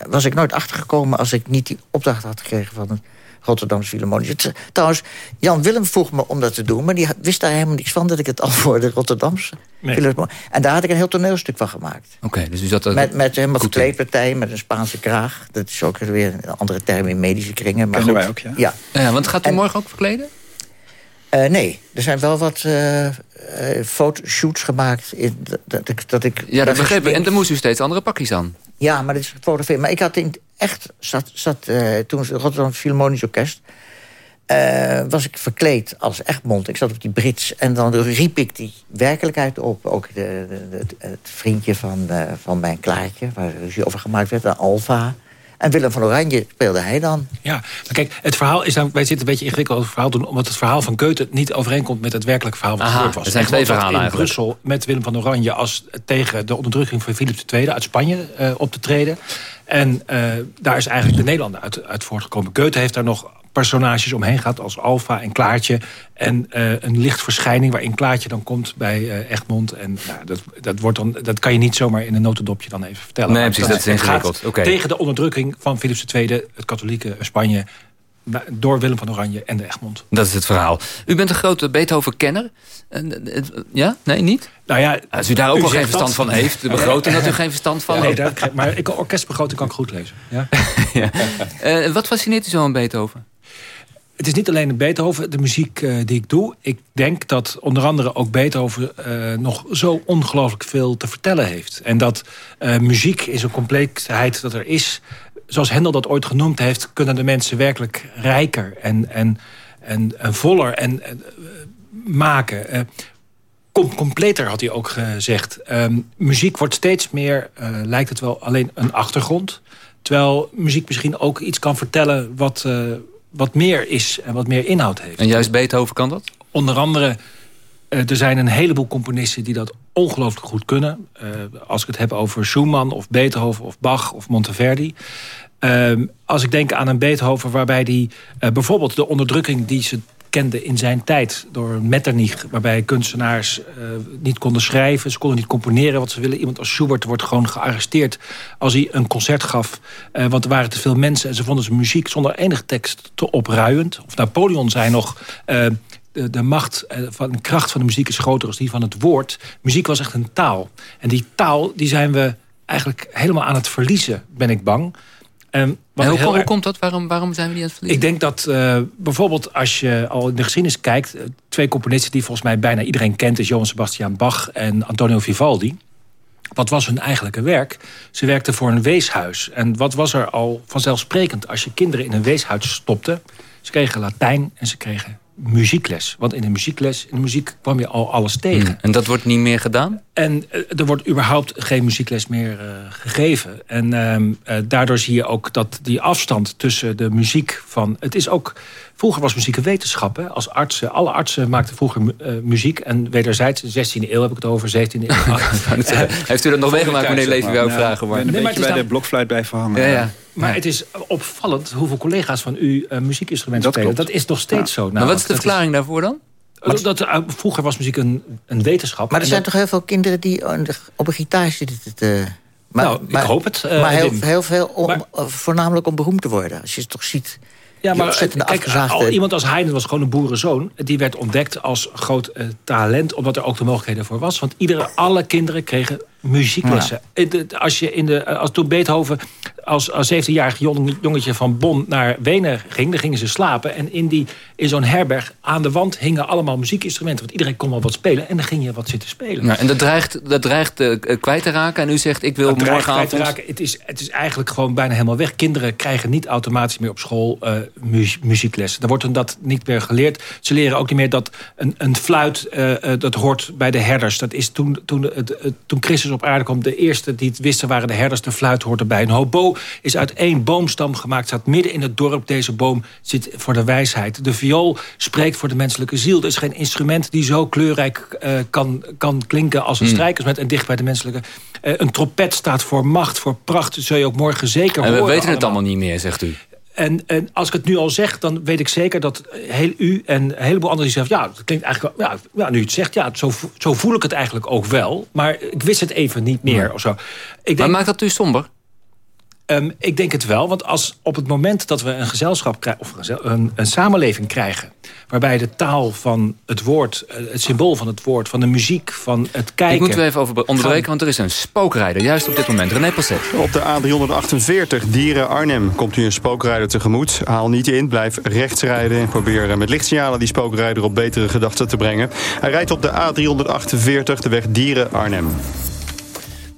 S9: Was ik nooit achtergekomen als ik niet die opdracht had gekregen van het Rotterdamse Philharmonie. Het- Trouwens, Jan Willem vroeg me om dat te doen... maar die wist daar helemaal niks van dat ik het al voor de Rotterdamse
S2: Nee.
S9: Philharmonie... En daar had ik een heel toneelstuk van gemaakt.
S2: Oké, dus u zat er
S9: Met, met helemaal
S2: goed
S9: verkleedpartij, met een Spaanse kraag. Dat is ook weer een andere term in medische kringen. Maar goed,
S14: wij ook, ja.
S9: ja.
S2: Ja, want gaat u morgen ook verkleden?
S9: Eh, nee, er zijn wel wat eh eh, fotoshoots gemaakt. In, dat, dat ik, dat ik
S2: Ja, dat
S9: ben
S2: begreep ik. En dan moest u steeds andere pakjes aan.
S9: Ja, maar dit is gefotografeerd. Maar ik had in echt, zat, zat eh, toen het Rotterdam Philharmonisch Orkest... eh, was ik verkleed als Egmond. Ik zat op die Brits en dan riep ik die werkelijkheid op. Ook de, de- het, het vriendje van, eh, van mijn Klaartje, waar ruzie over gemaakt werd, de Alfa. En Willem van Oranje speelde hij dan.
S16: Ja, maar kijk, het verhaal is dan, wij zitten een beetje ingewikkeld over het verhaal doen, omdat het verhaal van Goethe niet overeenkomt met het werkelijke verhaal wat gebeurd was.
S2: er zijn
S16: Ik geloof
S2: twee
S16: dat
S2: verhalen
S16: in
S2: eigenlijk.
S16: Brussel met Willem van Oranje als tegen de onderdrukking van Philips II uit Spanje eh, op te treden. En eh, daar is eigenlijk de Nederlander uit, uit voortgekomen. Goethe heeft daar nog personages omheen gaat... als Alfa en Klaartje. En eh, een lichtverschijning waarin Klaartje dan komt bij eh, Egmond. En nou, dat, dat, wordt dan, dat kan je niet zomaar in een notendopje dan even vertellen.
S2: Nee, precies, dat is
S16: het gaat
S2: ingewikkeld.
S16: Tegen de onderdrukking van Philips II, het katholieke Spanje... door Willem van Oranje en de Egmond.
S2: Dat is het verhaal. U bent een grote Beethoven-kenner. En, eh, Ja? Nee, niet?
S16: Nou ja,
S2: Als u daar ook
S16: u
S2: wel geen verstand
S16: dat.
S2: van heeft... de begroting dat u geen verstand van
S16: nee,
S2: heeft.
S16: daar, maar ik, orkestbegroting kan ik goed lezen. Ja?
S2: Eh, wat fascineert u zo aan Beethoven?
S16: Het is niet alleen de Beethoven, de muziek eh, die ik doe. Ik denk dat onder andere ook Beethoven eh, nog zo ongelooflijk veel te vertellen heeft. En dat eh, muziek is een compleetheid dat er is. Zoals Hendel dat ooit genoemd heeft... kunnen de mensen werkelijk rijker en, en, en, en voller en, en, eh, maken. Eh, com- completer had hij ook gezegd. Ehm, muziek wordt steeds meer, eh, lijkt het wel, alleen een achtergrond. Terwijl muziek misschien ook iets kan vertellen wat, wat meer is en wat meer inhoud heeft.
S2: En juist Beethoven kan dat?
S16: Onder andere, er zijn een heleboel componisten die dat ongelooflijk goed kunnen. Eh, als ik het heb over Schumann of Beethoven of Bach of Monteverdi. Ehm, als ik denk aan een Beethoven waarbij die eh, bijvoorbeeld de onderdrukking die ze kende in zijn tijd door Metternich... waarbij kunstenaars eh, niet konden schrijven, ze konden niet componeren wat ze willen. Iemand als Schubert wordt gewoon gearresteerd als hij een concert gaf. eh, want er waren te veel mensen en ze vonden zijn muziek zonder enige tekst te opruiend. Of Napoleon zei nog... eh, de, de macht eh, van de kracht van de muziek is groter dan die van het woord. Muziek was echt een taal. En die taal die zijn we eigenlijk helemaal aan het verliezen, ben ik bang. En wat
S2: En hoe,
S16: heel
S2: hoe komt dat? Waarom, waarom zijn we die aan het verliezen?
S16: ik denk dat eh, bijvoorbeeld als je al in de geschiedenis kijkt... eh, twee componisten die volgens mij bijna iedereen kent... is Johann Sebastian Bach en Antonio Vivaldi. Wat was hun eigenlijke werk? Ze werkten voor een weeshuis. En wat was er al vanzelfsprekend als je kinderen in een weeshuis stopte? Ze kregen Latijn en ze kregen muziekles. Want in de muziekles, in de muziek kwam je al alles tegen.
S2: Hmm. En dat wordt niet meer gedaan?
S16: En eh, er wordt überhaupt geen muziekles meer eh, gegeven. En ehm, eh, daardoor zie je ook dat die afstand tussen de muziek van... Het is ook... Vroeger was muziek een wetenschap. Hè? Als artsen, alle artsen maakten vroeger mu- eh, muziek. En wederzijds, 16e eeuw heb ik het over, 17e eeuw.
S2: Heeft u dat nog meegemaakt, meneer Levy, wou ik vragen?
S14: Ik ben een
S16: Nee, maar
S14: bij
S16: dan-
S14: de blokfluit blijven hangen.
S2: Ja, ja.
S16: Maar het is opvallend hoeveel collega's van u eh, muziekinstrumenten
S14: Dat
S16: spelen.
S14: klopt.
S16: Dat is nog steeds zo.
S2: maar
S16: Nou,
S2: wat is de
S16: dat
S2: verklaring daarvoor dan?
S16: Dat, dat, eh, vroeger was muziek een, een wetenschap.
S9: Maar er zijn
S16: dat-
S9: toch heel veel kinderen die de- op een gitaar zitten te... Maar,
S16: Nou, ik hoop het, eh,
S9: maar heel, heel veel, om, eh, voornamelijk om beroemd te worden. Als je het toch ziet...
S16: Ja, maar kijk,
S9: afgezaagde-
S16: al, iemand als Heiden was gewoon een boerenzoon. Die werd ontdekt als groot eh, talent, omdat er ook de mogelijkheden voor was. Want iedere, alle kinderen kregen muzieklessen. Eh, de- Als je in de, eh, als toen Beethoven als, als 17-jarig jong, jongetje van Bonn naar Wenen ging... dan gingen ze slapen. En in, die, in zo'n herberg aan de wand hingen allemaal muziekinstrumenten. Want iedereen kon wel wat spelen. En dan ging je wat zitten spelen.
S2: En dat dreigt, dat dreigt eh, kwijt te raken. En u zegt, ik wil
S16: Het dreigt kwijt
S2: morgenavond...
S16: te raken. Het is, het is eigenlijk gewoon bijna helemaal weg. Kinderen krijgen niet automatisch meer op school eh, mu- muziekles. Daar wordt hen dat niet meer geleerd. Ze leren ook niet meer dat een, een fluit, eh, eh, dat hoort bij de herders. Dat is toen, toen, het- toen Christus op aarde kwam, de eerste die het wisten waren de herders. De fluit hoort erbij. Een hobo is uit één boomstam gemaakt. Staat midden in het dorp. Deze boom zit voor de wijsheid. De viool spreekt voor de menselijke ziel. Er is geen instrument die zo kleurrijk eh, kan, kan klinken als een strijkersmet en dicht bij de menselijke. Eh, een trompet staat voor macht, voor pracht. Dat zul je ook morgen zeker
S2: En we
S16: horen
S2: weten het allemaal niet meer, zegt u.
S16: En, en als ik het nu al zeg, dan weet ik zeker dat heel, u en een heleboel anderen die zeggen... ja, dat klinkt eigenlijk wel, ja, ja, nu je het zegt, ja, zo, zo voel ik het eigenlijk ook wel. Maar ik wist het even niet meer of zo. Ik denk,
S2: Maar maakt dat u somber?
S16: Ehm, ik denk het wel, want als op het moment dat we een gezelschap krijgen... of een, een, samenleving krijgen... waarbij de taal van het woord, eh, het symbool van het woord... van de muziek, van het kijken...
S2: Ik moet u even over onderbreken, want er is een spookrijder. Juist op dit moment. René Passet.
S24: Op de A348 Dieren Arnhem komt u een spookrijder tegemoet. Haal niet in, blijf rechts rijden en probeer eh, met lichtsignalen die spookrijder op betere gedachten te brengen. Hij rijdt op de A348, de weg Dieren Arnhem.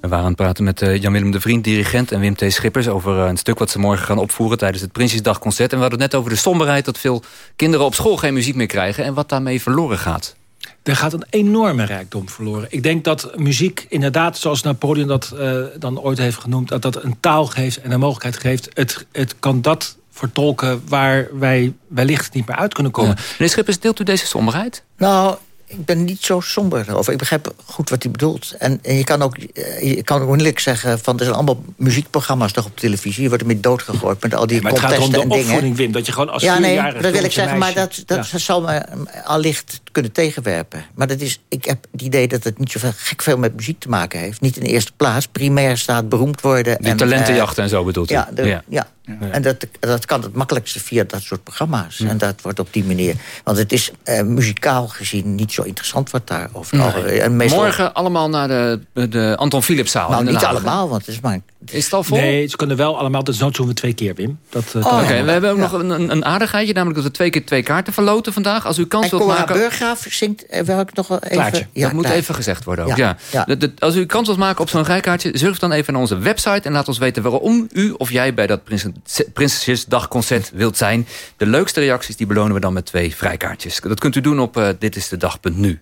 S2: We waren aan het praten met eh, Jan-Willem de Vriend, dirigent... en Wim T. Schippers over eh, een stuk wat ze morgen gaan opvoeren... tijdens het Prinsjesdagconcert. En we hadden het net over de somberheid... dat veel kinderen op school geen muziek meer krijgen... en wat daarmee verloren gaat.
S16: Er gaat een enorme rijkdom verloren. Ik denk dat muziek inderdaad, zoals Napoleon dat eh, dan ooit heeft genoemd... dat dat een taal geeft en een mogelijkheid geeft. Het, het kan dat vertolken waar wij wellicht niet meer uit kunnen komen.
S2: Meneer Schippers, deelt u deze somberheid?
S9: Nou, ik ben niet zo somber erover. Ik begrijp goed wat hij bedoelt. En, en je kan ook eh, je kan ook onmiddellijk zeggen... van er zijn allemaal muziekprogramma's toch op televisie... die worden met doodgegooid met al die
S16: maar het gaat om
S9: contesten
S16: de
S9: en dingen.
S16: opvoeding, Wim. Dat je gewoon als
S9: ja, nee, dat wil ik zeggen, maar dat, dat zal me allicht kunnen tegenwerpen. Maar dat is, ik heb het idee dat het niet zo veel- gek veel met muziek te maken heeft. Niet in de eerste plaats. Primair staat beroemd worden.
S2: Die
S9: en,
S2: talentenjachten
S9: eh,
S2: en zo bedoelt u?
S9: Ja, de-
S2: Ja.
S9: ja. En dat, dat kan het makkelijkste via dat soort programma's. En dat wordt op die manier... Want het is eh, muzikaal gezien niet zo interessant wat daar over en meestal-
S2: Morgen allemaal naar de, de Anton Philipszaal.
S9: Nou, niet allemaal, want het is maar...
S2: Is het al vol?
S16: Nee, ze kunnen wel allemaal. Dat is nooit we twee keer, Wim. Dat, eh,
S2: Oké,
S16: kan
S2: we hebben ook nog een, een, aardigheidje. Namelijk dat we twee keer twee kaarten verloten vandaag. Als u kans
S9: En
S2: wilt maken...
S9: Burggraaf zingt, eh, wil ik nog wel even...
S2: Klaartje.
S9: Ja,
S2: dat moet even gezegd worden ook. Ja.
S9: Ja.
S2: De- de- als u kans wilt maken op zo'n rijkaartje... surf dan even naar onze website en laat ons weten waarom u of jij... bij dat Prinses- Prinsesjesdagconcert wilt zijn. De leukste reacties die belonen we dan met twee vrijkaartjes. Dat kunt u doen op uh, ditistedag.nu.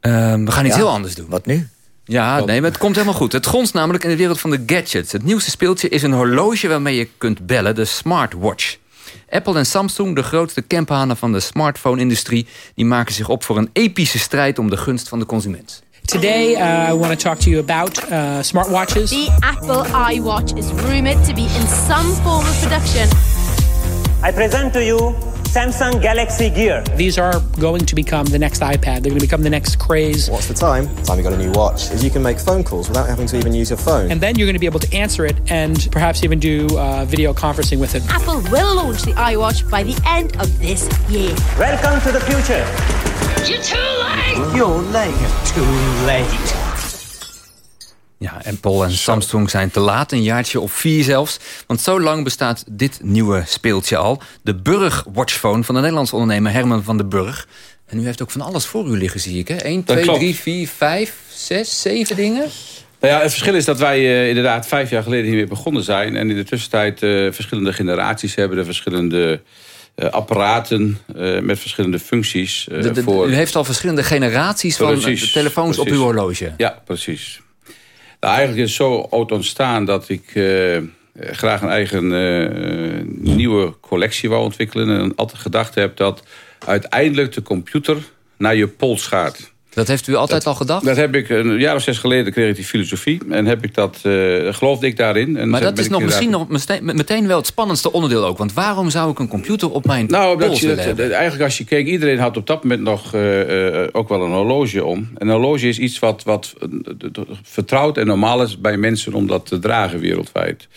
S2: Ehm, we gaan iets
S9: Ja,
S2: heel anders doen.
S9: Wat nu?
S2: Ja, nee, maar het komt helemaal goed. Het gonst namelijk in de wereld van de gadgets. Het nieuwste speeltje is een horloge waarmee je kunt bellen, de smartwatch. Apple en Samsung, de grootste kemphanen van de smartphone-industrie... die maken zich op voor een epische strijd om de gunst van de consument.
S25: Today, uh, I want to talk to you about uh, smartwatches.
S26: The Apple iWatch is rumored to be in some form of production.
S27: I present to you Samsung Galaxy Gear.
S25: These are going to become the next iPad. They're going to become the next craze.
S28: What's the time? Time you got a new watch. Is you can make phone calls without having to even use your phone.
S25: And then you're going to be able to answer it and perhaps even do uh, video conferencing with it.
S26: Apple will launch the iWatch by the end of this year.
S27: Welcome to the future.
S26: You're too late!
S27: You're late. Too late.
S2: Ja, Apple en Samsung zijn te laat, een jaartje of vier zelfs. Want zo lang bestaat dit nieuwe speeltje al. De Burg Watchphone van de Nederlandse ondernemer Herman van den Burg. En u heeft ook van alles voor u liggen, zie ik. Hè? 1,
S15: Dat
S2: 2,
S15: klopt.
S2: 3, 4, 5, 6, 7 dingen.
S15: Nou ja, het verschil is dat wij eh, inderdaad vijf jaar geleden hiermee begonnen zijn. En in de tussentijd eh, verschillende generaties hebben. De verschillende eh, apparaten met verschillende functies.
S2: De- de-
S15: voor...
S2: U heeft al verschillende generaties van
S15: Precies,
S2: telefoons op uw horloge.
S15: Ja, precies. Nou, eigenlijk is het zo oud ontstaan dat ik eh, graag een eigen eh, nieuwe collectie wou ontwikkelen. En altijd gedacht heb dat uiteindelijk de computer naar je pols gaat.
S2: Dat heeft u altijd al gedacht?
S15: Dat heb ik een jaar of zes geleden kreeg ik die filosofie. En heb ik dat, eh, geloofde ik daarin. En
S2: Maar dat is nog misschien nog meteen, wel het spannendste onderdeel ook. Want waarom zou ik een computer op mijn
S15: Nou,
S2: pols willen
S15: dat, eigenlijk als je keek, iedereen had op dat moment nog eh, eh, ook wel een horloge om. En een horloge is iets wat, wat eh, vertrouwd en normaal is bij mensen om dat te dragen wereldwijd.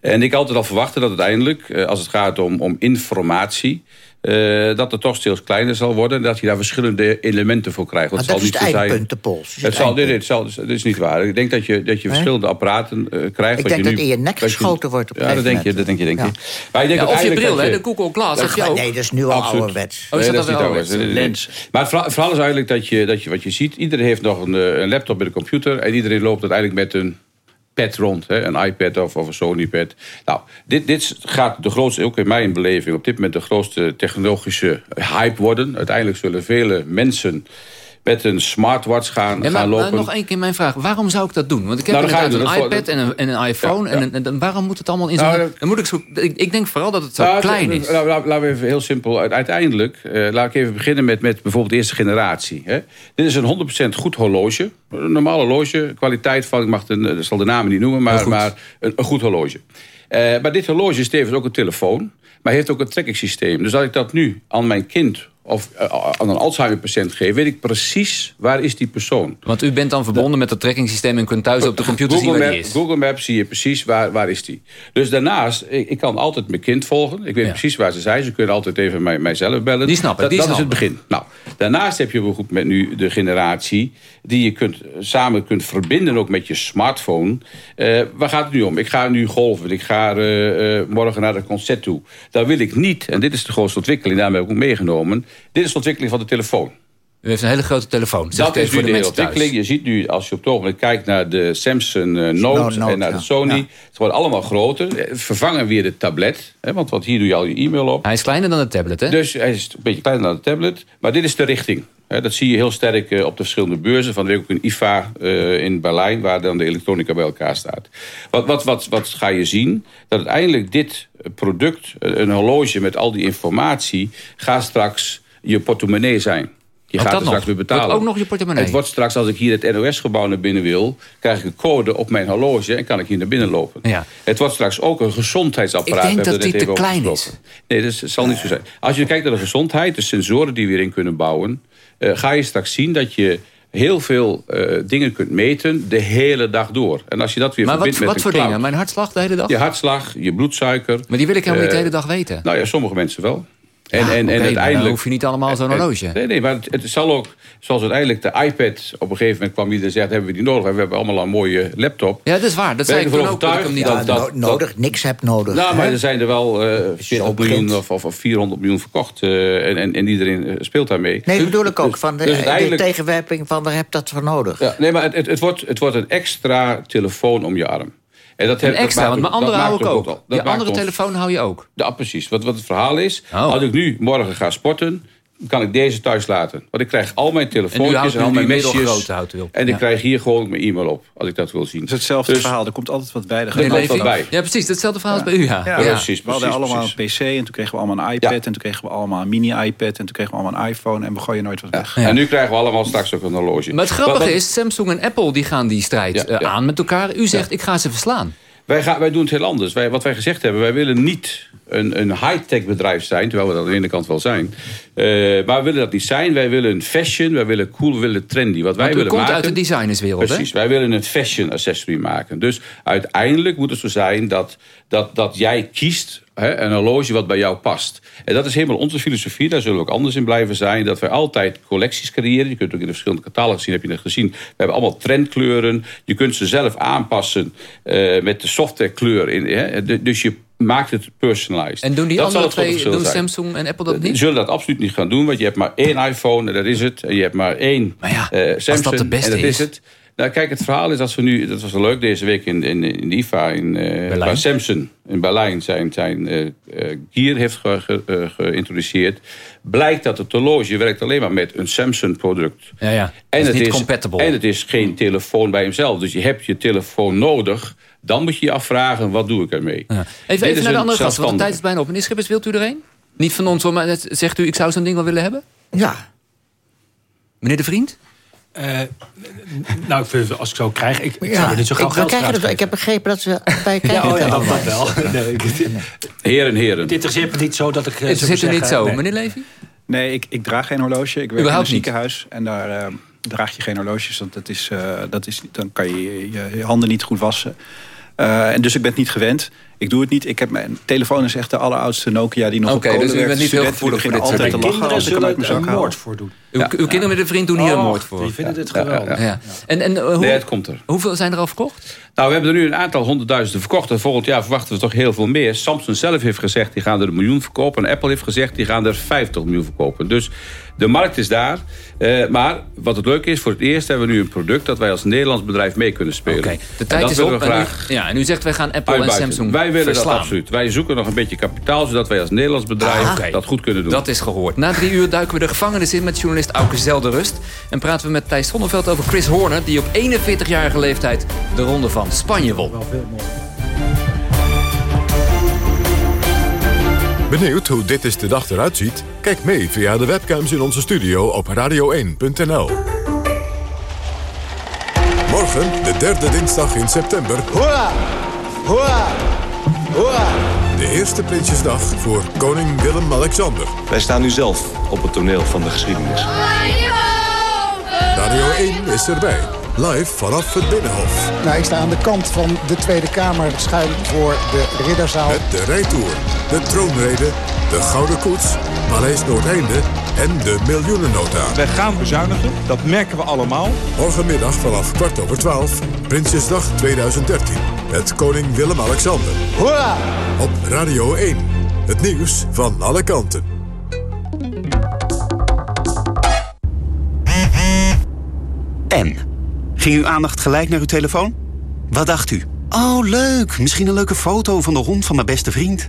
S15: En ik altijd al verwachtte dat uiteindelijk, eh, als het gaat om, om informatie... eh, dat het toch steeds kleiner zal worden. En dat je daar verschillende elementen voor krijgt. Want
S9: Maar dat
S15: zal
S9: is
S15: niet
S9: het eindpunt, de pols. Is
S15: Het zal, dit, dit, zal, dit is niet waar. Ik denk dat je, dat je verschillende apparaten eh, krijgt.
S9: Ik
S15: wat
S9: denk
S15: je
S9: dat
S15: nu,
S9: in je nek
S15: je-
S9: geschoten wordt op
S15: Ja, dat denk je, dat denk je, denk je.
S9: Ja.
S15: Maar ik denk
S2: Ja, of je bril, hè,
S15: je-
S2: de Google Glass, je
S9: ga-
S2: ook.
S9: nee, dat is nu al
S15: Absoluut.
S9: ouderwets.
S2: Oh, is
S15: Nee,
S2: dat
S15: is
S2: wel
S15: niet ouderwets.
S2: Lens.
S15: Maar het verhaal, het verhaal is eigenlijk dat je, dat, je, wat je ziet... iedereen heeft nog een, eh, een laptop met een computer... en iedereen loopt uiteindelijk met een pad rond. Hè, een iPad of, of een Sony-pad. Nou, dit, dit gaat de grootste, ook in mijn beleving... op dit moment de grootste technologische hype worden. Uiteindelijk zullen vele mensen met een smartwatch gaan,
S2: Ja, maar,
S15: gaan
S2: maar
S15: lopen.
S2: nog één keer mijn vraag. Waarom zou ik dat doen? Want ik heb
S15: Nou, dan
S2: inderdaad een.
S15: Dat
S2: iPad en een, en een iPhone.
S15: Ja, ja.
S2: En, een- en waarom moet het allemaal in zo'n...
S15: Nou,
S2: dan moet ik, zo, ik, ik denk vooral dat het zo
S15: Nou,
S2: klein is.
S15: nou, laat- Laten we even heel simpel. Uit- Uiteindelijk, eh, laat ik even beginnen met, met bijvoorbeeld de eerste generatie. Hè. Dit is een 100% goed horloge. Een normaal horloge. Kwaliteit van, ik mag de, ik zal de namen niet noemen, maar, maar een, een goed horloge. Eh, maar dit horloge is tevens ook een telefoon. Maar heeft ook een trackingsysteem. Dus als ik dat nu aan mijn kind of eh, aan een Alzheimer-patiënt geef... weet ik precies waar is die persoon.
S2: Want u bent dan verbonden met het trackingsysteem... en kunt thuis op de computer zien
S15: Google,
S2: waar die is.
S15: Google Maps zie je precies waar, waar is die. Dus daarnaast, ik, ik kan altijd mijn kind volgen. Ik weet precies waar ze zijn. Ze kunnen altijd even mij, mijzelf bellen.
S2: Die snap ik,
S15: Dat,
S2: die
S15: dat
S2: is
S15: is het begin. Nou, daarnaast heb je bijvoorbeeld met nu de generatie... die je kunt, samen kunt verbinden ook met je smartphone. Eh, waar gaat het nu om? Ik ga nu golven. Ik ga eh, eh, morgen naar een concert toe. Daar wil ik niet, en dit is de grootste ontwikkeling... daarmee heb ik ook meegenomen... dit is de ontwikkeling van de telefoon.
S2: U heeft een hele grote telefoon.
S15: Dat
S2: het
S15: is nu de hele ontwikkeling. Je ziet nu, als je op het ogenblik kijkt naar de Samsung Note,
S9: Note,
S15: en naar
S9: ja.
S15: de Sony...
S9: Ja.
S15: ze worden allemaal groter. Vervangen weer de tablet. Hè, want, want hier doe je al je e-mail op.
S2: Hij is kleiner dan de tablet, hè?
S15: Dus hij is een beetje kleiner dan de tablet. Maar dit is de richting. Dat zie je heel sterk eh, op de verschillende beurzen. Van de week ook in IFA eh, in Berlijn... waar dan de elektronica bij elkaar staat. Wat, wat, wat, wat ga je zien? Dat uiteindelijk dit product, eh, een horloge met al die informatie... gaat straks je portemonnee zijn. Je
S2: Ook
S15: gaat er straks
S2: nog?
S15: weer betalen.
S2: Wordt ook nog je portemonnee?
S15: Het wordt straks, als ik hier het NOS-gebouw naar binnen wil... krijg ik een code op mijn horloge en kan ik hier naar binnen lopen.
S2: Ja.
S15: Het wordt straks ook een gezondheidsapparaat.
S2: Ik denk dat
S15: net
S2: te klein
S15: gesproken. Nee, dat is- zal niet zo zijn. Als je kijkt naar de gezondheid, de sensoren die we erin kunnen bouwen... eh, ga je straks zien dat je heel veel eh, dingen kunt meten de hele dag door. En als je dat weer
S2: Maar wat,
S15: verbindt met
S2: wat voor
S15: cloud,
S2: dingen? Mijn hartslag de hele dag?
S15: Je hartslag, je bloedsuiker.
S2: Maar die wil ik helemaal niet de
S15: eh,
S2: hele dag weten.
S15: Nou ja, sommige mensen wel. En,
S2: Ja,
S15: en, en uiteindelijk...
S2: dan hoef je niet allemaal zo'n
S15: en-
S2: horloge.
S15: Nee, nee, maar het, het zal ook... Zoals uiteindelijk de iPad... Op een gegeven moment kwam iedereen en zegt... hebben we die nodig? We hebben allemaal een mooie laptop.
S2: Ja, dat is waar. Dat zei ik
S15: Ben
S2: ook, dat ik hem niet
S15: dat- dat-
S9: nodig, niks heb nodig.
S15: Nou, maar er zijn er wel eh 40
S9: begint.
S15: miljoen of, of, of 400 miljoen verkocht. eh, en, en, en iedereen eh, speelt daarmee.
S9: Nee, dat bedoel ik ook. Van de,
S15: dus
S9: de tegenwerping van waar heb je dat voor nodig?
S15: Ja, nee, maar het, het, het, wordt, het wordt een extra telefoon om je arm. En dat heb-
S2: extra, want mijn andere hou ik ook. Je andere
S15: ons-
S2: telefoon hou je ook.
S15: Ja, precies. Wat, wat het verhaal is,
S2: Oh.
S15: als ik nu morgen ga sporten... kan ik deze thuis laten. Want ik krijg al mijn telefoontjes en, al mijn messages.
S2: middelgrote houdt u op.
S15: En
S2: Ja.
S15: ik krijg hier gewoon mijn e-mail op, als ik dat wil zien.
S14: Het is hetzelfde
S15: Dus-
S14: verhaal. Er komt altijd wat bij. Er
S15: komt
S14: altijd
S15: wat bij.
S2: Ja, precies. Hetzelfde verhaal als bij u, ja.
S14: Ja,
S15: Ja, precies,
S14: We hadden
S15: precies,
S14: allemaal
S15: precies.
S14: een PC en toen kregen we allemaal een iPad... en toen kregen we allemaal een mini-iPad en toen kregen we allemaal een iPhone... en we gooien nooit wat weg.
S15: En nu krijgen we allemaal straks ook een horloge.
S2: Maar het grappige
S15: Wat- wat-
S2: is, Samsung en Apple die gaan die strijd
S15: Ja,
S2: eh,
S15: ja.
S2: aan met elkaar. U zegt, ik ga ze verslaan.
S15: Wij, gaan, wij doen het heel anders. Wij, wat wij gezegd hebben, wij willen niet een, een high-tech bedrijf zijn... terwijl we dat aan de ene kant wel zijn. Eh, maar we willen dat niet zijn. Wij willen fashion, wij willen cool, we willen trendy. Wat wij willen
S2: komt
S15: maken,
S2: uit de designerswereld, hè?
S15: Precies, wij willen een fashion accessory maken. Dus uiteindelijk moet het zo zijn dat, dat, dat jij kiest hè, een horloge wat bij jou past. En dat is helemaal onze filosofie, daar zullen we ook anders in blijven zijn. Dat wij altijd collecties creëren. Je kunt ook in de verschillende catalogs zien, heb je net gezien. We hebben allemaal trendkleuren. Je kunt ze zelf aanpassen eh, met de softwarekleur. In, hè. De- Dus je maakt het personalized.
S2: En doen die
S15: Dat
S2: andere
S15: het
S2: twee, doen. Samsung en Apple dat
S15: Die
S2: niet?
S15: zullen dat absoluut niet gaan doen, want je hebt maar één iPhone en dat is het. En je hebt maar één
S2: Maar ja,
S15: eh, Samsung
S2: dat de beste
S15: en dat is
S2: is.
S15: het. Nou, kijk, het verhaal is dat we nu, dat was wel leuk deze week in, in, in IFA in eh waar Samsung in Berlijn zijn, zijn eh, eh, Gear heeft ge- ge- geïntroduceerd. Blijkt dat het horloge werkt alleen maar met een Samsung product.
S2: Ja, ja.
S15: En
S2: Dat is
S15: het,
S2: niet
S15: is,
S2: compatible.
S15: en het is geen telefoon bij hemzelf. Dus je hebt je telefoon nodig. Dan moet je je afvragen, wat doe ik ermee?
S2: Ja. Even, even naar de andere gast, want de tijd is bijna op. Meneer Schippers, wilt u er een? Niet van ons, maar zegt u, ik zou zo'n ding wel willen hebben?
S9: Ja.
S2: Meneer de Vriend?
S16: Eh, nou, ik vind, als ik zo krijg, ik, ik
S9: Ja,
S16: zou er niet zo gauw geld
S9: krijgen ik heb begrepen dat ze bij
S16: Ja,
S9: krijgen.
S16: oh ja, dat, wel. Nee, ik-
S15: Heren, heren.
S16: Het interesseert me niet zo dat ik... eh,
S2: Het
S16: zou
S2: zit er niet zo.
S16: nee.
S2: Meneer Levy?
S14: Nee, ik, ik draag geen horloge. Ik werk
S2: Überhaupt
S14: in een
S2: niet?
S14: ziekenhuis en daar eh, draag je geen horloges. Want dat is, eh, dat is, dan kan je je, je handen niet goed wassen. Eh, en dus ik ben het niet gewend. Ik doe het niet. Ik heb mijn telefoon is echt de alleroudste Nokia die nog
S2: Oké,
S14: op kolen
S2: dus u bent niet heel gevoelig voor
S14: beginnen
S2: dit soort
S14: altijd te
S2: dingen.
S14: lachen als ik
S16: een
S14: haal.
S16: moord voor doen.
S2: Uw, uw kinderen met de vriend doen hier een
S16: Oh,
S2: moord voor.
S16: Die vinden dit geweldig.
S15: ja.
S2: En, en eh, hoe,
S15: Nee, het komt er.
S2: hoeveel zijn er al verkocht?
S15: Nou, we hebben er nu een aantal honderdduizenden verkocht. En volgend jaar verwachten we toch heel veel meer. Samsung zelf heeft gezegd, die gaan er een miljoen verkopen. En Apple heeft gezegd, die gaan er 50 miljoen verkopen. Dus de markt is daar. Eh, maar wat het leuke is, voor het eerst hebben we nu een product... dat wij als Nederlands bedrijf mee kunnen spelen.
S2: Oké, de
S15: En
S2: tijd
S15: dat
S2: is
S15: willen
S2: op.
S15: we
S2: En u, ja, en u zegt, wij gaan Apple en. Samsung
S15: Wij willen
S2: verslaan.
S15: dat absoluut. Wij zoeken nog een beetje kapitaal... zodat wij als Nederlands bedrijf
S2: Ah,
S15: dat goed kunnen doen.
S2: Dat is gehoord. Na drie uur duiken we de gevangenis in met journalist Auke Zelderust. En praten we met Thijs Zonneveld over Chris Horner... die op 41-jarige leeftijd de ronde van Spanje won.
S1: Benieuwd hoe dit is de dag eruit ziet? Kijk mee via de webcams in onze studio op radio1.nl. Morgen, de derde dinsdag in september...
S29: Hoera! Hoera! Hoera!
S1: de eerste Prinsjesdag voor koning Willem-Alexander.
S28: Wij staan nu zelf op het toneel van de geschiedenis.
S1: Radio 1 is erbij. Live vanaf het Binnenhof.
S30: Nou, ik sta aan de kant van de Tweede Kamer schuin voor de Ridderzaal.
S1: Met de rijtour, de troonrede, de Gouden Koets, Paleis Noordeinde en de miljoenennota.
S31: Wij gaan bezuinigen, dat merken we allemaal.
S1: Morgenmiddag vanaf kwart over twaalf, Prinsjesdag 2013. Met koning Willem-Alexander.
S29: Hoera!
S1: Op Radio 1. Het nieuws van alle kanten.
S32: En? Ging uw aandacht gelijk naar uw telefoon? Wat dacht u? Oh, leuk. Misschien een leuke foto van de hond van mijn beste vriend.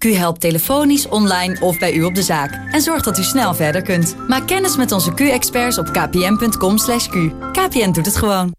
S33: Q helpt telefonisch, online of bij u op de zaak. En zorgt dat u snel verder kunt. Maak kennis met onze Q-experts op kpn.com. /q. KPN doet het gewoon.